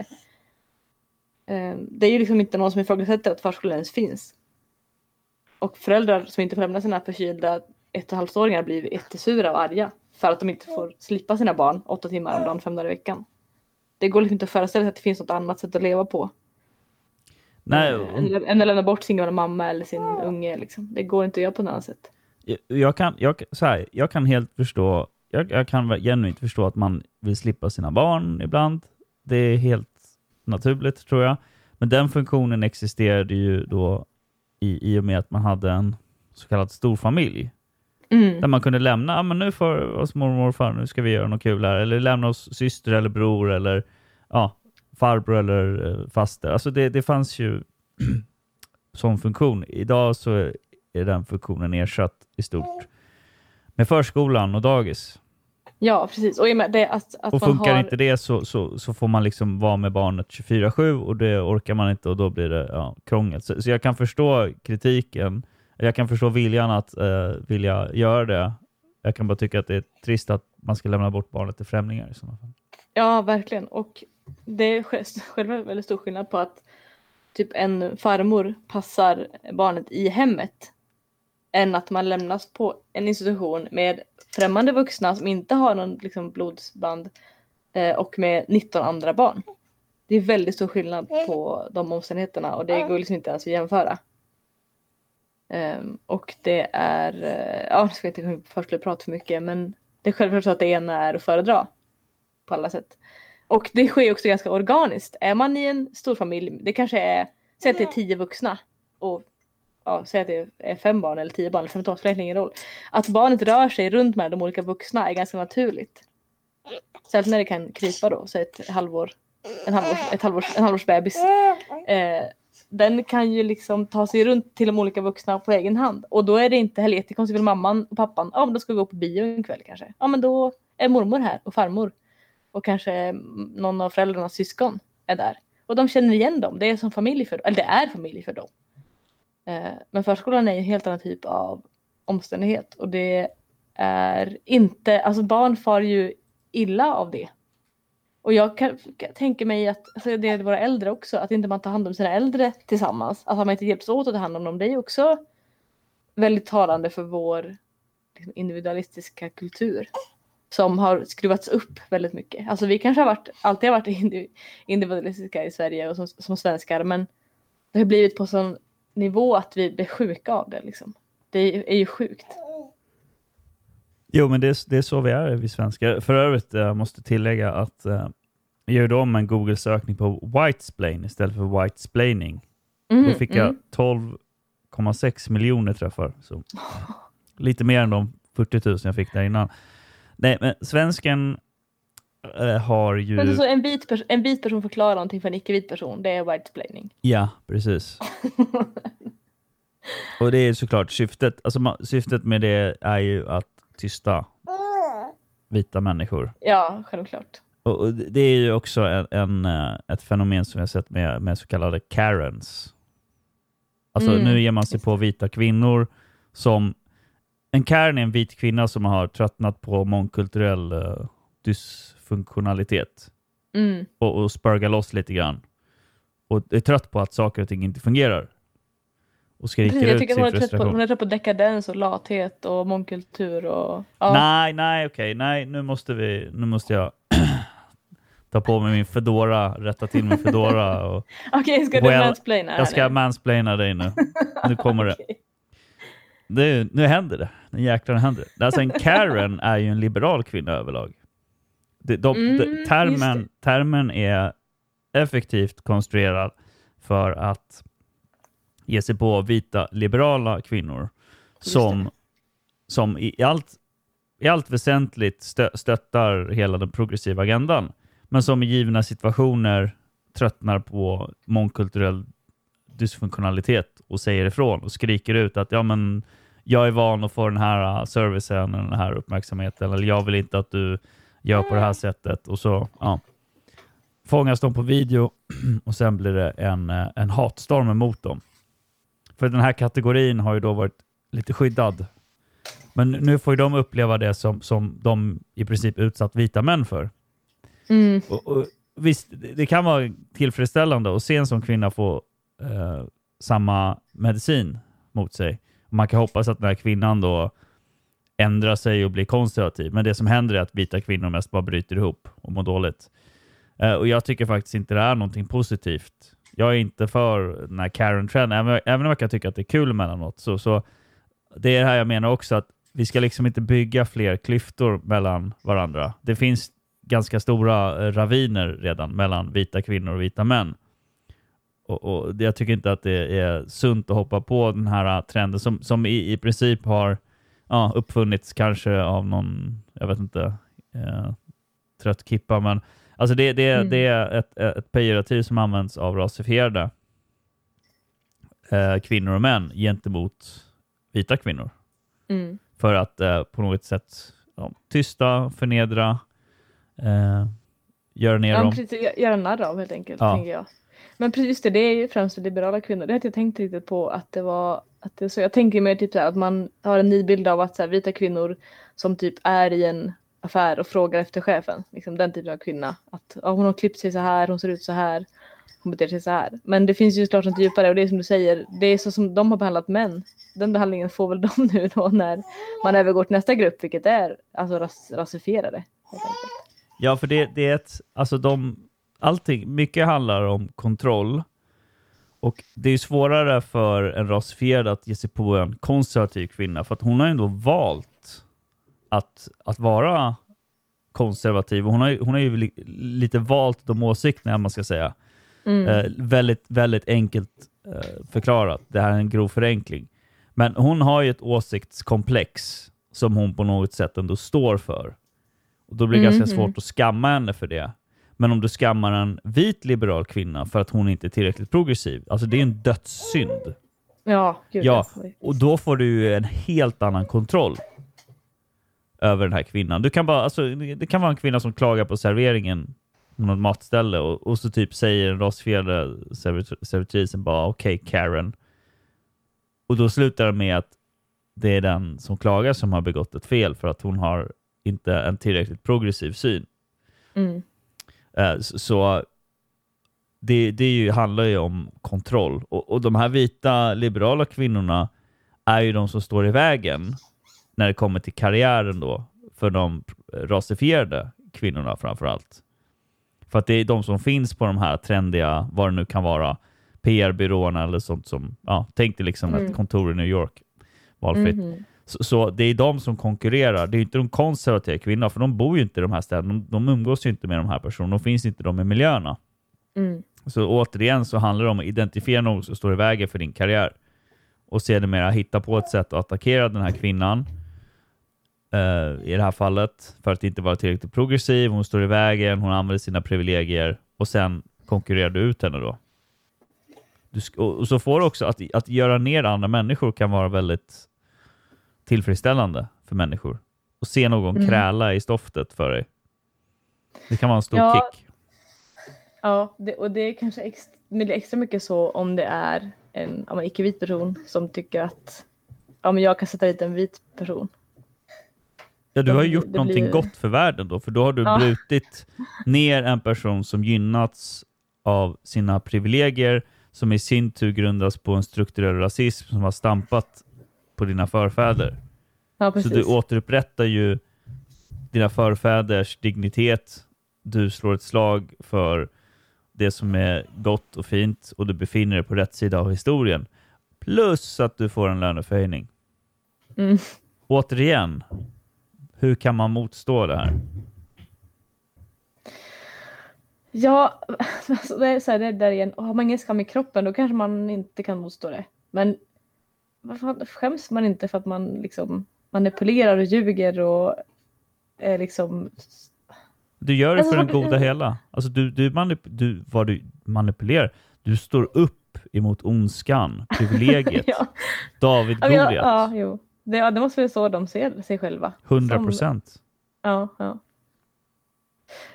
Eh, Det är ju liksom inte någon som ifrågasätter att förskolan ens finns. Och föräldrar som inte får lämna sina förkylda ett och ett halvt åringar blir jättesura och arga för att de inte får slippa sina barn åtta timmar om dagen, fem dagar i veckan. Det går liksom inte att föreställa sig att det finns något annat sätt att leva på. Nej, än att lämna bort sin gamla mamma eller sin unge. Liksom. Det går inte att göra på något annat sätt. jag- jag kan, jag, så här, jag kan helt förstå, jag, jag kan genuint förstå att man vill slippa sina barn ibland. Det är helt naturligt tror jag. Men den funktionen existerade ju då i, i och med att man hade en så kallad storfamilj. Mm. Där man kunde lämna, ja men nu får oss mormor och morfar, nu ska vi göra något kul här. Eller lämna oss syster eller bror eller ja, farbror eller eh, faster. Alltså det, det fanns ju sån funktion. Idag så är den funktionen ersatt i stort med förskolan och dagis. Ja, precis. Och det att, att Och funkar har... inte det så, så, så får man liksom vara med barnet 24-7 och det orkar man inte och då blir det ja, krångel. Så, så jag kan förstå kritiken. Jag kan förstå viljan att eh, vilja göra det. Jag kan bara tycka att det är trist att man ska lämna bort barnet till främlingar i sådana fall. Ja, verkligen. Och det är själv en väldigt stor skillnad på att typ en farmor passar barnet i hemmet än att man lämnas på en institution med främmande vuxna som inte har någon liksom, blodsband eh, och med 19 andra barn. Det är väldigt stor skillnad på de omständigheterna och det går liksom inte ens att jämföra. Ehm, och det är, eh, ja, nu ska jag inte först prata för mycket men det är självklart så att det ena är att föredra på alla sätt. Och det sker också ganska organiskt. Är man i en stor familj, det kanske är, säg att det är tio vuxna och ja, säg att det är fem barn eller tio barn eller femton, spelar ingen roll. Att barnet rör sig runt med de olika vuxna är ganska naturligt. Särskilt när det kan krypa då, så ett halvår, en halvårs, ett halvårs, en halvårs bebis. Eh, den kan ju liksom ta sig runt till de olika vuxna på egen hand. Och då är det inte heller jättekonstigt för mamman och pappan, ja men då ska vi gå på bio en kväll kanske. Ja men då är mormor här och farmor. Och kanske någon av föräldrarnas syskon är där. Och de känner igen dem, det är som familj för dem. eller det är familj för dem. Eh, men förskolan är en helt annan typ av omständighet. Och det är inte, alltså barn far ju illa av det. Och jag kan, kan tänka mig att, alltså det är våra äldre också, att inte man tar hand om sina äldre tillsammans. Att man inte hjälps åt att ta hand om dem, det är också väldigt talande för vår liksom, individualistiska kultur. Som har skruvats upp väldigt mycket. Alltså vi kanske har varit, alltid har varit individualistiska i Sverige och som, som svenskar men det har blivit på sån nivå att vi blir sjuka av det liksom. Det är ju sjukt. Jo, men det är, det är så vi är, vi svenskar. För övrigt eh, måste tillägga att eh, jag gjorde om en Google-sökning på whitesplain istället för whitesplaining. Mm, Då fick jag mm. 12,6 miljoner träffar. Så lite mer än de 40 000 jag fick där innan. Nej, men svensken eh, har ju... Men så en, vit en vit person förklarar någonting för en icke-vit person, det är whitesplaining. Ja, precis. Och det är såklart syftet. Alltså, syftet med det är ju att tysta vita människor. Ja, självklart. Och det är ju också en, en, eh, ett fenomen som har sett med, med så kallade Karens. Alltså Mm, nu ger man sig på vita kvinnor som... En Karen är en vit kvinna som har tröttnat på mångkulturell uh, dysfunktionalitet Mm. och, och spörgar loss lite grann. Och är trött på att saker och ting inte fungerar. Och skriker Precis, jag ut tycker sin hon är, trött på, hon är trött på dekadens och lathet och mångkultur och... Ja. Nej, nej, okej, nej, nu måste vi, nu måste jag ta på mig min fedora, rätta till min fedora och Okej, ska du Well, mansplaina här jag ska nu? mansplaina dig nu. Nu kommer. Okej. det nu händer det. Nu jäklar händer det. Alltså en Karen är ju en liberal kvinna överlag. De, de, Mm, de, termen, termen är effektivt konstruerad för att ge sig på vita liberala kvinnor som, som i allt, i allt väsentligt stö, stöttar hela den progressiva agendan, men som i givna situationer tröttnar på mångkulturell dysfunktionalitet och säger ifrån och skriker ut att ja, men jag är van att få den här uh, servicen, den här uppmärksamheten, eller jag vill inte att du gör på det här sättet. Och så ja, fångas de på video och sen blir det en, eh, en hatstorm emot dem. För den här kategorin har ju då varit lite skyddad. Men nu får ju de uppleva det som, som de i princip utsatt vita män för. Mm. Och, och, visst, det kan vara tillfredsställande att se en som kvinna få eh, samma medicin mot sig. Man kan hoppas att den här kvinnan då ändrar sig och blir konservativ. Men det som händer är att vita kvinnor mest bara bryter ihop och mår dåligt. Eh, och jag tycker faktiskt inte det är någonting positivt. Jag är inte för den här Karen-trenden, även, även om jag kan tycka att det är kul emellanåt. Så, så det är det här jag menar också, att vi ska liksom inte bygga fler klyftor mellan varandra. Det finns ganska stora eh, raviner redan mellan vita kvinnor och vita män. Och, och jag tycker inte att det är sunt att hoppa på den här eh, trenden som, som i, i princip har ja, uppfunnits kanske av någon, jag vet inte, eh, trött kippa, men alltså det, det, Mm. det är ett, ett pejorativ som används av rasifierade eh, kvinnor och män gentemot vita kvinnor Mm. för att eh, på något sätt ja, tysta, förnedra, eh, göra ner Ja, dem. precis, göra narr av helt enkelt, Ja. tänker jag. Men precis det, det är ju främst liberala kvinnor. Det hade jag tänkt riktigt på att det var att det är så. Jag tänker mer typ så här, att man har en nidbild av att så här, vita kvinnor som typ är i en affär och frågar efter chefen. Liksom den typen av kvinna. Att ja, hon har klippt sig så här, hon ser ut så här, hon beter sig så här. Men det finns ju såklart något djupare och det är som du säger, det är så som de har behandlat män. Den behandlingen får väl de nu då när man övergår till nästa grupp, vilket är alltså ras, rasifierade. Ja, för det, det är ett, alltså de, allting, mycket handlar om kontroll. Och det är svårare för en rasifierad att ge sig på en konservativ kvinna, för att hon har ändå valt att, att vara konservativ. Och Hon har, hon har ju li, lite valt de åsikterna, man ska säga. Mm. Eh, väldigt, väldigt enkelt eh, förklarat. Det här är en grov förenkling. Men hon har ju ett åsiktskomplex som hon på något sätt ändå står för. Och Då blir det ganska Mhm. svårt att skamma henne för det. Men om du skammar en vit liberal kvinna för att hon inte är tillräckligt progressiv, alltså det är en dödssynd. Ja, gud, Ja, ja. och då får du ju en helt annan kontroll över den här kvinnan. Du kan bara, alltså, det kan vara en kvinna som klagar på serveringen på något matställe och, och så typ säger den rasifierade servitr- servitrisen bara okej Karen. Och då slutar det med att det är den som klagar som har begått ett fel för att hon har inte en tillräckligt progressiv syn. Mm. Eh, Så, det, det är ju, handlar ju om kontroll. Och, och de här vita liberala kvinnorna är ju de som står i vägen när det kommer till karriären då för de rasifierade kvinnorna framför allt. För att det är de som finns på de här trendiga, vad det nu kan vara, PR-byråerna eller sånt som, ja, tänk dig liksom Mm. ett kontor i New York, valfritt. Mhm. Så, så det är de som konkurrerar. Det är inte de konservativa kvinnorna, för de bor ju inte i de här städerna. De, de umgås ju inte med de här personerna. De finns inte i de här miljöerna. Mm. Så återigen så handlar det om att identifiera någon som står i vägen för din karriär. Och sedermera hitta på ett sätt att attackera den här kvinnan. Eh, I det här fallet. För att inte vara tillräckligt progressiv. Hon står i vägen, hon använder sina privilegier. Och sen konkurrerar du ut henne då. Du, och, och så får du också att, att göra ner andra människor kan vara väldigt tillfredsställande för människor. Och se någon Mm. kräla i stoftet för dig. Det kan vara en stor Ja. kick. Ja, det, och det är kanske ex, men det är extra mycket så om det är en men icke-vit person som tycker att ja, men jag kan sätta dit en vit person. Ja, du har ju gjort det någonting blir- gott för världen då, för då har du Ja. brutit ner en person som gynnats av sina privilegier, som i sin tur grundas på en strukturell rasism som har stampat på dina förfäder. Ja, Så du återupprättar ju dina förfäders dignitet. Du slår ett slag för det som är gott och fint och du befinner dig på rätt sida av historien. Plus att du får en löneförhöjning. Mm. Återigen, hur kan man motstå det här? Ja, alltså det är så här, det är där igen. Har man ingen skam i kroppen då kanske man inte kan motstå det. Men vad fan, skäms man inte för att man liksom manipulerar och ljuger och är liksom... Du gör det Alltså, för den vad- goda hela. Alltså du, du, manip, du, vad du manipulerar, du står upp emot ondskan, privilegiet, ja, David ja, Goliat. ja, jo. Det, ja, det måste vara så de ser sig själva. 100 Som- procent. Ja, ja.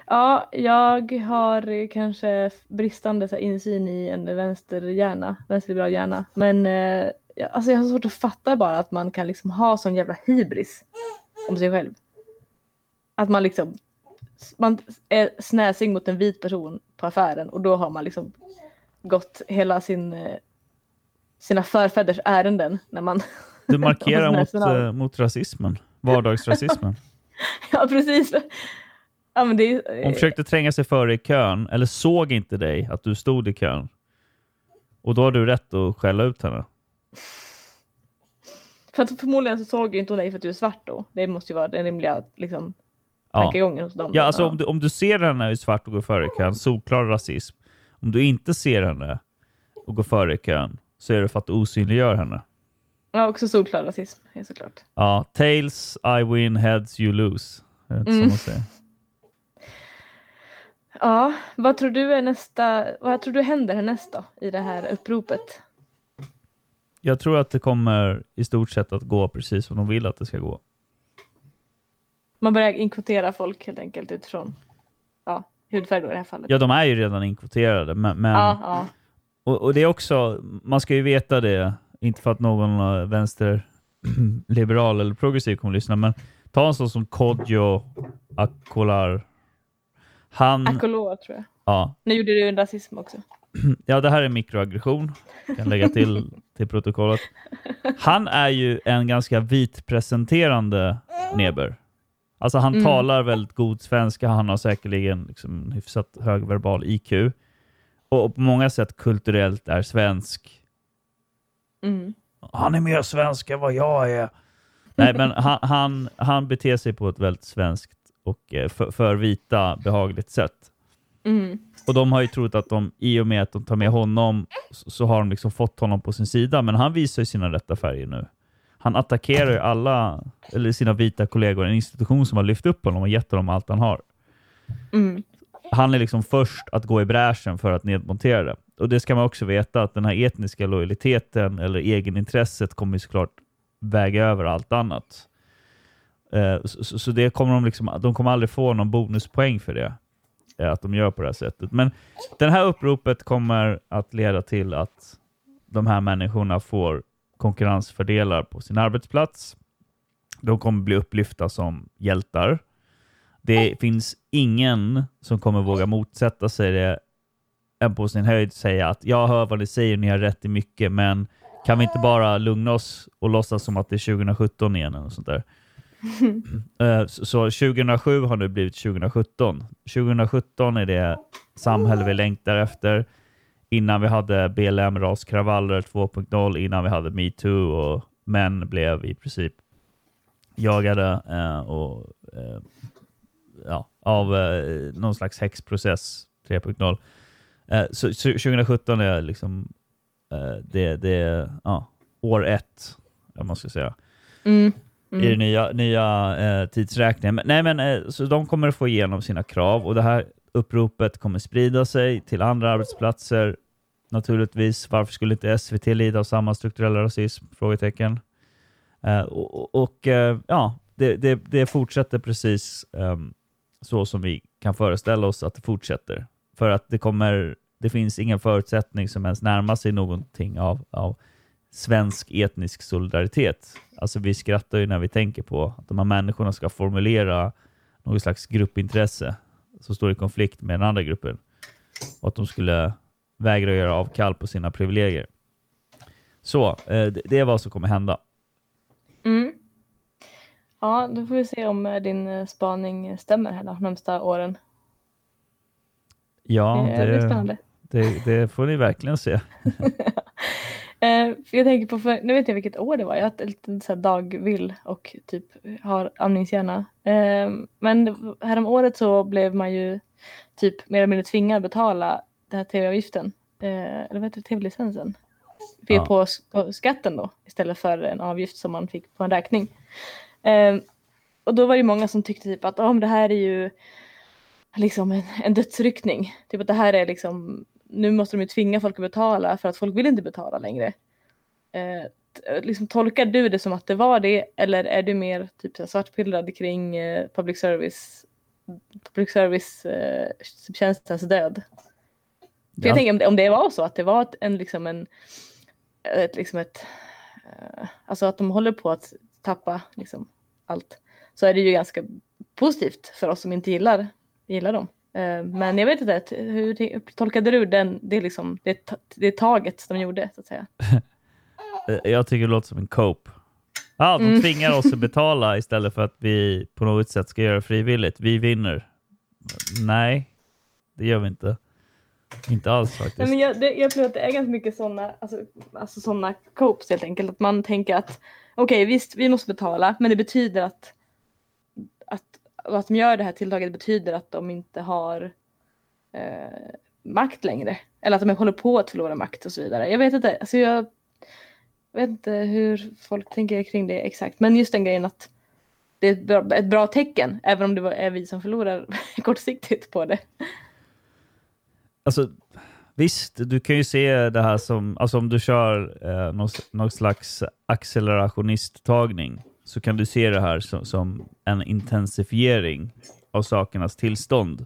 Ja, jag har kanske bristande så här, insyn i en vänsterhjärna, vänsterliberal hjärna. Men eh, alltså, jag har svårt att fatta bara att man kan liksom ha sån jävla hybris om sig själv. Att man liksom man är snäsig mot en vit person på affären och då har man liksom gått hela sin eh, sina förfäders ärenden när man Du markerar Och mot, eh, mot rasismen, vardagsrasismen. Ja, precis. Ja, men det Hon försökte tränga sig före i kön, eller såg inte dig att du stod i kön. Och då har du rätt att skälla ut henne. För att förmodligen så såg ju inte hon dig för att du är svart då. Det måste ju vara den rimliga liksom, Ja, tankegången hos dem. ja alltså Om, du, om du ser henne i svart och går före i kön, solklar rasism. Om du inte ser henne och går före i kön, så är det för att du osynliggör henne. Ja, också solklar rasism, såklart. Ja, tails, I win, heads, you lose. Mm. Ja, vad tror du är nästa, vad tror du händer härnäst då i det här uppropet? Jag tror att det kommer i stort sett att gå precis som de vill att det ska gå. Man börjar inkvotera folk helt enkelt utifrån ja, hudfärg i det här fallet. Ja, de är ju redan inkvoterade, men, men ja, ja. Och, och det är också, man ska ju veta det, inte för att någon eh, vänsterliberal eller progressiv kommer att lyssna, men ta en sån som Kodjo Akolar. Han, Akolor tror jag. ja, Nu gjorde du en rasism också. ja, det här är mikroaggression, kan lägga till till protokollet. Han är ju en ganska vitpresenterande neber. Alltså han Mm. talar väldigt god svenska, han har säkerligen liksom hyfsat hög verbal IQ. Och, och på många sätt kulturellt är svensk. Mm. Han är mer svensk än vad jag är. Nej, men han, han, han beter sig på ett väldigt svenskt och eh, för, för vita behagligt sätt. Mm. Och de har ju trott att de, i och med att de tar med honom, så, så har de liksom fått honom på sin sida. Men han visar ju sina rätta färger nu. Han attackerar ju alla, eller sina vita kollegor, en institution som har lyft upp honom och gett honom allt han har. Mm. Han är liksom först att gå i bräschen för att nedmontera det. Och det ska man också veta att den här etniska lojaliteten eller egenintresset kommer såklart väga över allt annat. Eh, Så, så så det kommer de, liksom, de kommer aldrig få någon bonuspoäng för det. eh, Att de gör på det här sättet. Men det här uppropet kommer att leda till att de här människorna får konkurrensfördelar på sin arbetsplats. De kommer bli upplyfta som hjältar. Det finns ingen som kommer våga motsätta sig det än på sin höjd säga att jag hör vad ni säger, ni har rätt i mycket, men kan vi inte bara lugna oss och låtsas som att det är 2017 igen eller sånt där. Eh, så- Så 2007 har nu blivit 2017. 2017 är det samhälle vi längtar efter. Innan vi hade BLM, raskravaller 2.0, innan vi hade metoo och män blev i princip jagade eh, och, eh, ja, av eh, någon slags häxprocess 3.0. Eh, så, så 2017 är liksom eh, det, det ja, år ett, om man ska säga Mm. i den Mm. nya, nya eh, tidsräkningen. Men, nej, men, eh, så de kommer att få igenom sina krav och det här uppropet kommer sprida sig till andra arbetsplatser. Naturligtvis, varför skulle inte SVT lida av samma strukturella rasism? Frågetecken. Eh, och och, och eh, ja, det, det, det fortsätter precis ehm, så som vi kan föreställa oss att det fortsätter. För att det kommer, det finns ingen förutsättning som ens närmar sig någonting av, av svensk etnisk solidaritet. Alltså vi skrattar ju när vi tänker på att de här människorna ska formulera något slags gruppintresse som står i konflikt med den andra gruppen. Och att de skulle vägra göra avkall på sina privilegier. Så, eh, det är vad som kommer hända. Ja, då får vi se om eh, din eh, spaning stämmer här de närmsta åren. Ja, det det, spännande. det, det får ni verkligen se. Eh, jag tänker på, för, nu vet jag vilket år det var, jag har så här dagvill och typ har amningshjärna. Men härom året så blev man ju typ mer eller mindre tvingad betala den här tv-avgiften, eller vad heter det, tv-licensen, Ja. på skatten då istället för en avgift som man fick på en räkning. Eh, och då var det många som tyckte typ att oh, men det här är ju liksom en, en dödsryckning. Typ att det här är liksom, nu måste de ju tvinga folk att betala för att folk vill inte betala längre. Eh, liksom, tolkar du det som att det var det eller är du mer typ svartpillrad kring eh, public service public service eh, tjänstens död? För jag Ja. tänker om det, om det var så att det var ett, en liksom en ett, liksom ett eh, alltså att de håller på att tappa liksom allt så är det ju ganska positivt för oss som inte gillar, gillar dem. Eh, Men jag vet inte, hur tolkade du den, det, liksom, det, det taget de gjorde så att säga? Eh, Jag tycker det låter som en cope. Ja, de Mm. tvingar oss att betala istället för att vi på något sätt ska göra det frivilligt. Vi vinner. nej, det gör vi inte. Inte alls faktiskt. Nej, men jag, det, jag tror att det är ganska mycket sådana alltså, alltså såna copes helt enkelt. Att man tänker att okej okay, visst vi måste betala men det betyder att, att, att de gör det här tilltaget betyder att de inte har eh, makt längre. Eller att de håller på att förlora makt och så vidare. Jag vet inte, alltså jag, jag vet inte hur folk tänker kring det exakt. Men just den grejen att det är ett bra, ett bra tecken även om det är vi som förlorar kortsiktigt på det. Alltså, visst, du kan ju se det här som, alltså om du kör eh, någon, någon slags accelerationisttagning så kan du se det här som, som en intensifiering av sakernas tillstånd.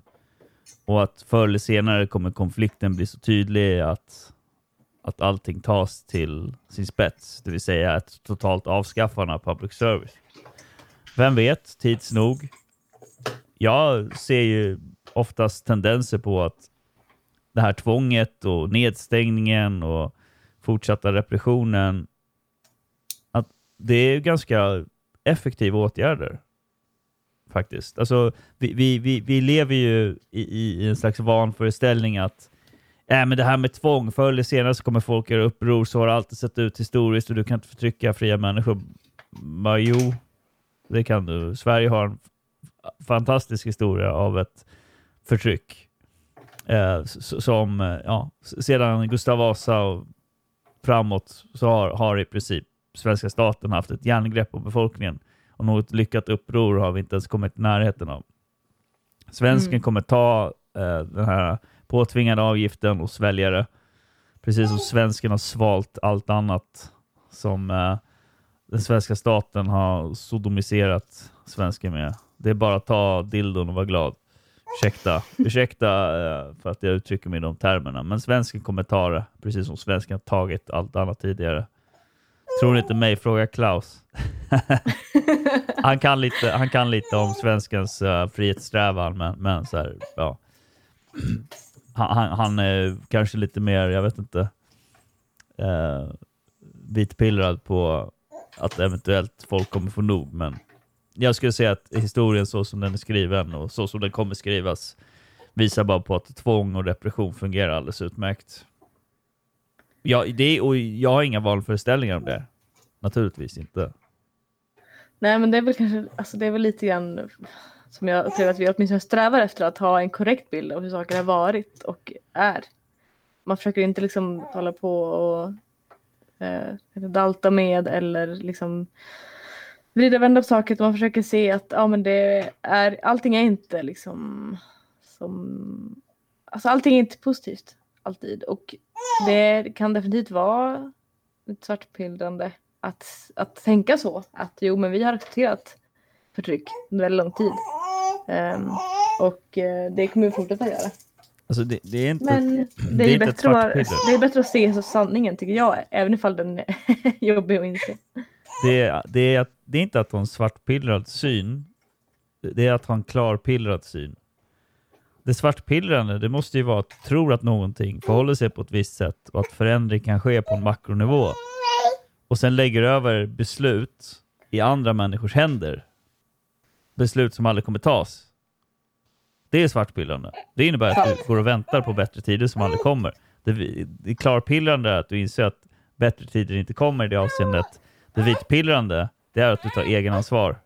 Och att förr eller senare kommer konflikten bli så tydlig att, att allting tas till sin spets, det vill säga ett totalt avskaffande av public service. Vem vet, tids nog. Jag ser ju oftast tendenser på att det här tvånget och nedstängningen och fortsatta repressionen, att det är ganska effektiva åtgärder. Faktiskt. Alltså, vi, vi, vi, vi lever ju i, i en slags vanföreställning att äh, men det här med tvång, förr eller senare så kommer folk göra uppror, så har det alltid sett ut historiskt och du kan inte förtrycka fria människor. Men, jo, det kan du. Sverige har en fantastisk historia av ett förtryck. Eh, som, eh, ja, sedan Gustav Vasa och framåt så har, har i princip svenska staten haft ett järngrepp på befolkningen. Och något lyckat uppror har vi inte ens kommit i närheten av. Svensken mm. kommer ta eh, den här påtvingade avgiften och svälja det. Precis som svensken har svalt allt annat som eh, den svenska staten har sodomiserat svensken med. Det är bara att ta dildon och vara glad. Ursäkta, ursäkta eh, för att jag uttrycker mig i de termerna, men svensken kommer ta det, precis som svensken har tagit allt annat tidigare. Tror ni inte mig? Fråga Klaus. han, kan lite, han kan lite om svenskens uh, frihetssträvan, men, men så här, ja. han, han, han, är kanske lite mer, jag vet inte, uh, vitpillrad på att eventuellt folk kommer få nog, men jag skulle säga att historien så som den är skriven och så som den kommer skrivas visar bara på att tvång och repression fungerar alldeles utmärkt. Ja, det, och jag har inga valföreställningar om det. Naturligtvis inte. Nej, men det är väl kanske, alltså det är väl lite grann som jag upplever att vi åtminstone strävar efter att ha en korrekt bild av hur saker har varit och är. Man försöker inte liksom hålla på och eh, dalta med eller liksom vrida och vända på saker. Man försöker se att ja, men det är, allting är inte liksom som... Alltså allting är inte positivt alltid och det kan definitivt vara lite svartpillrande att, att tänka så. Att jo, men vi har accepterat förtryck under väldigt lång tid. Um, och uh, det kommer vi fortsätta göra. Alltså det, det är inte, men det, det är, är bättre att, det är bättre att se så sanningen tycker jag, även ifall den är jobbig att inse. Det, det, är, det är inte att ha en svartpillrad syn, det är att ha en klarpillrad syn. Det svartpillrande, det måste ju vara att tro att någonting förhåller sig på ett visst sätt och att förändring kan ske på en makronivå. Och sen lägger över beslut i andra människors händer. Beslut som aldrig kommer tas. Det är svartpillrande. Det innebär att du går och väntar på bättre tider som aldrig kommer. Det, det klarpillrande är att du inser att bättre tider inte kommer i det avseendet. Det vitpillrande, det är att du tar egenansvar.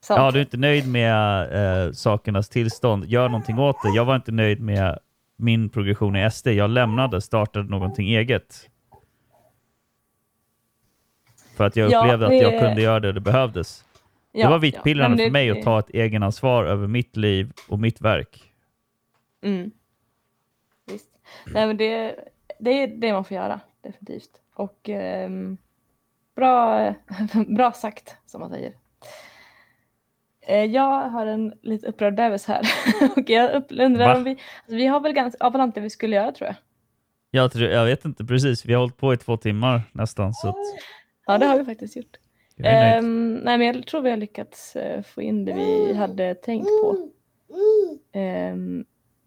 Sant. Ja, du är inte nöjd med äh, sakernas tillstånd. Gör någonting åt det. Jag var inte nöjd med min progression i SD. Jag lämnade, startade någonting eget. För att jag upplevde ja, det... att jag kunde göra det och det behövdes. Ja, det var vitpillrande ja, för mig att ta ett egenansvar över mitt liv och mitt verk. Mm. Visst. Nej, men det, det är det man får göra, definitivt. Och um, bra, bra sagt, som man säger. Eh, jag har en lite upprörd bebis här. och jag undrar Va? om vi... Alltså vi har väl ganska avlant det vi skulle göra, tror jag. Jag, tror, jag vet inte precis. Vi har hållit på i två timmar nästan. Så att... Ja, det har vi faktiskt gjort. Um, nej, men jag tror vi har lyckats uh, få in det vi hade tänkt på. Um,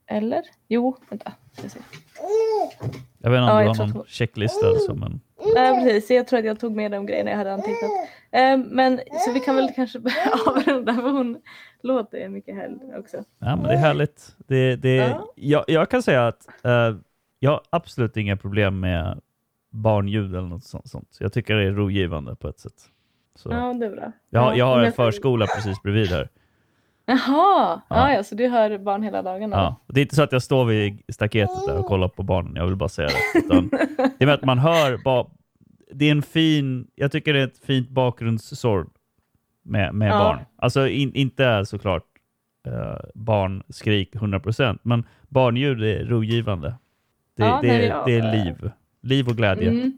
eller? Jo, vänta. Jag vet inte om ja, du har någon checklista som en... Nej, precis. Jag tror att jag tog med de grejerna jag hade antecknat. Eh, men så vi kan väl kanske avrunda för hon låter mycket härligt också. Ja, men det är härligt. Det, det, Ja. jag, jag kan säga att eh, jag har absolut inga problem med barnljud eller något sånt. sånt. Jag tycker det är rogivande på ett sätt. Så. Ja, det är bra. Jag, har- jag har en förskola precis bredvid här. Jaha, Ja. ja. Ja, så du hör barn hela dagarna? Ja. Det är inte så att jag står vid staketet där och kollar på barnen, jag vill bara säga det. Utan det är att man hör, ba, det är en fin, jag tycker det är ett fint bakgrundssorg med, med Ja. barn. Alltså in, inte såklart uh, barnskrik 100%, men barnljud är rogivande. Det, Ja, det, nej, är- ja. det är liv. Liv och glädje. Mm.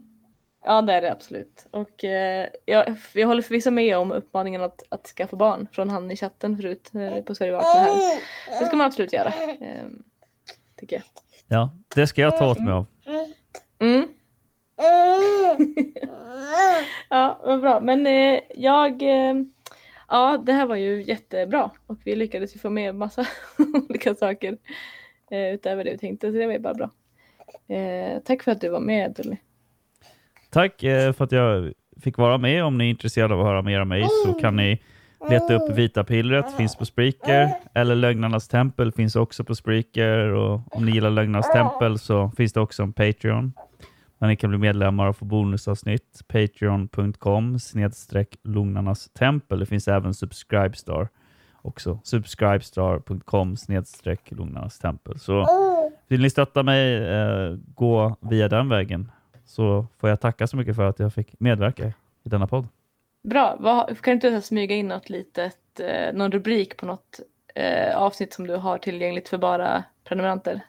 Ja, det är det absolut. Och eh, jag, jag håller förvisso med om uppmaningen att, att skaffa barn från han i chatten förut eh, på Sverige Vakna här. Det ska man absolut göra. Eh, tycker jag. Ja, det ska jag ta åt mig av. Mm. ja, vad bra. Men eh, jag... Eh, ja, det här var ju jättebra. Och vi lyckades ju få med massa olika saker eh, utöver det vi tänkte. Så det var ju bara bra. Eh, tack för att du var med, Dully. Tack eh, för att jag fick vara med. Om ni är intresserade av att höra mer av mig så kan ni leta upp Vita pillret, finns på Spreaker. Eller Lögnarnas tempel finns också på Spreaker. Och om ni gillar Lögnarnas tempel så finns det också en Patreon. Där ni kan bli medlemmar och få bonusavsnitt. Patreon.com snedstreck Lugnarnas tempel. Det finns även Subscribestar också. Subscribestar.com snedstreck Lugnarnas tempel. Så vill ni stötta mig, eh, gå via den vägen. Så får jag tacka så mycket för att jag fick medverka i denna podd. Bra. Vad, kan du inte smyga in något litet, eh, någon rubrik på något eh, avsnitt som du har tillgängligt för bara prenumeranter?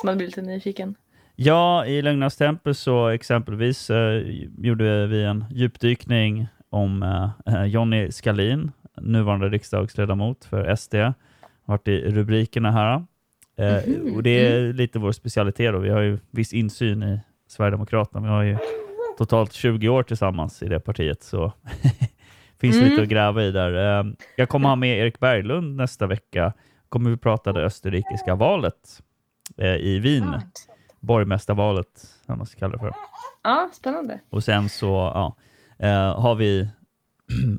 Som man blir lite nyfiken. Ja, i Lögnarnas tempel så exempelvis eh, gjorde vi en djupdykning om eh, Jonny Skalin, nuvarande riksdagsledamot för SD. Varit i rubrikerna här. Eh, Mhm. Och det är lite vår specialitet då. Vi har ju viss insyn i Sverigedemokraterna. Vi har ju totalt 20 år tillsammans i det partiet, så finns Mm. lite att gräva i där. Eh, Jag kommer ha med Erik Berglund nästa vecka. Kommer vi prata det österrikiska valet eh, i Wien Ah, borgmästarvalet, vad man ska kalla det för. Ja, spännande. Och sen så ja, eh, har vi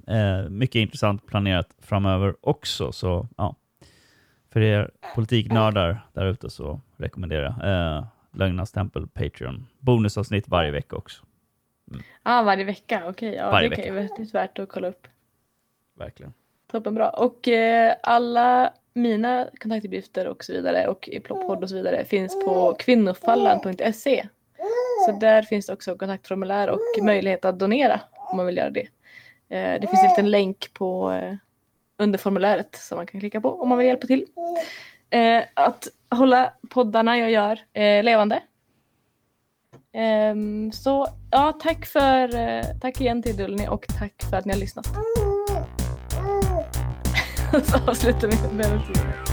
eh, mycket intressant planerat framöver också. Så ja, för er politiknördar där ute så rekommenderar jag Lögnernas tempel Patreon. Bonusavsnitt varje vecka också. Ja, varje vecka. Okej, ja, Varje det kan ju vecka. vara värt att kolla upp. Verkligen. Toppenbra. Och eh, alla mina kontaktuppgifter och så vidare och i Plopppodd och så vidare finns på kvinnofallan.se. Så där finns det också kontaktformulär och möjlighet att donera om man vill göra det. Eh, det finns en liten länk på eh, under formuläret som man kan klicka på om man vill hjälpa till. Eh, att hålla poddarna jag gör eh, levande. Um, så ja, tack för eh, tack igen till Dulni och tack för att ni har lyssnat. Så avslutar vi med en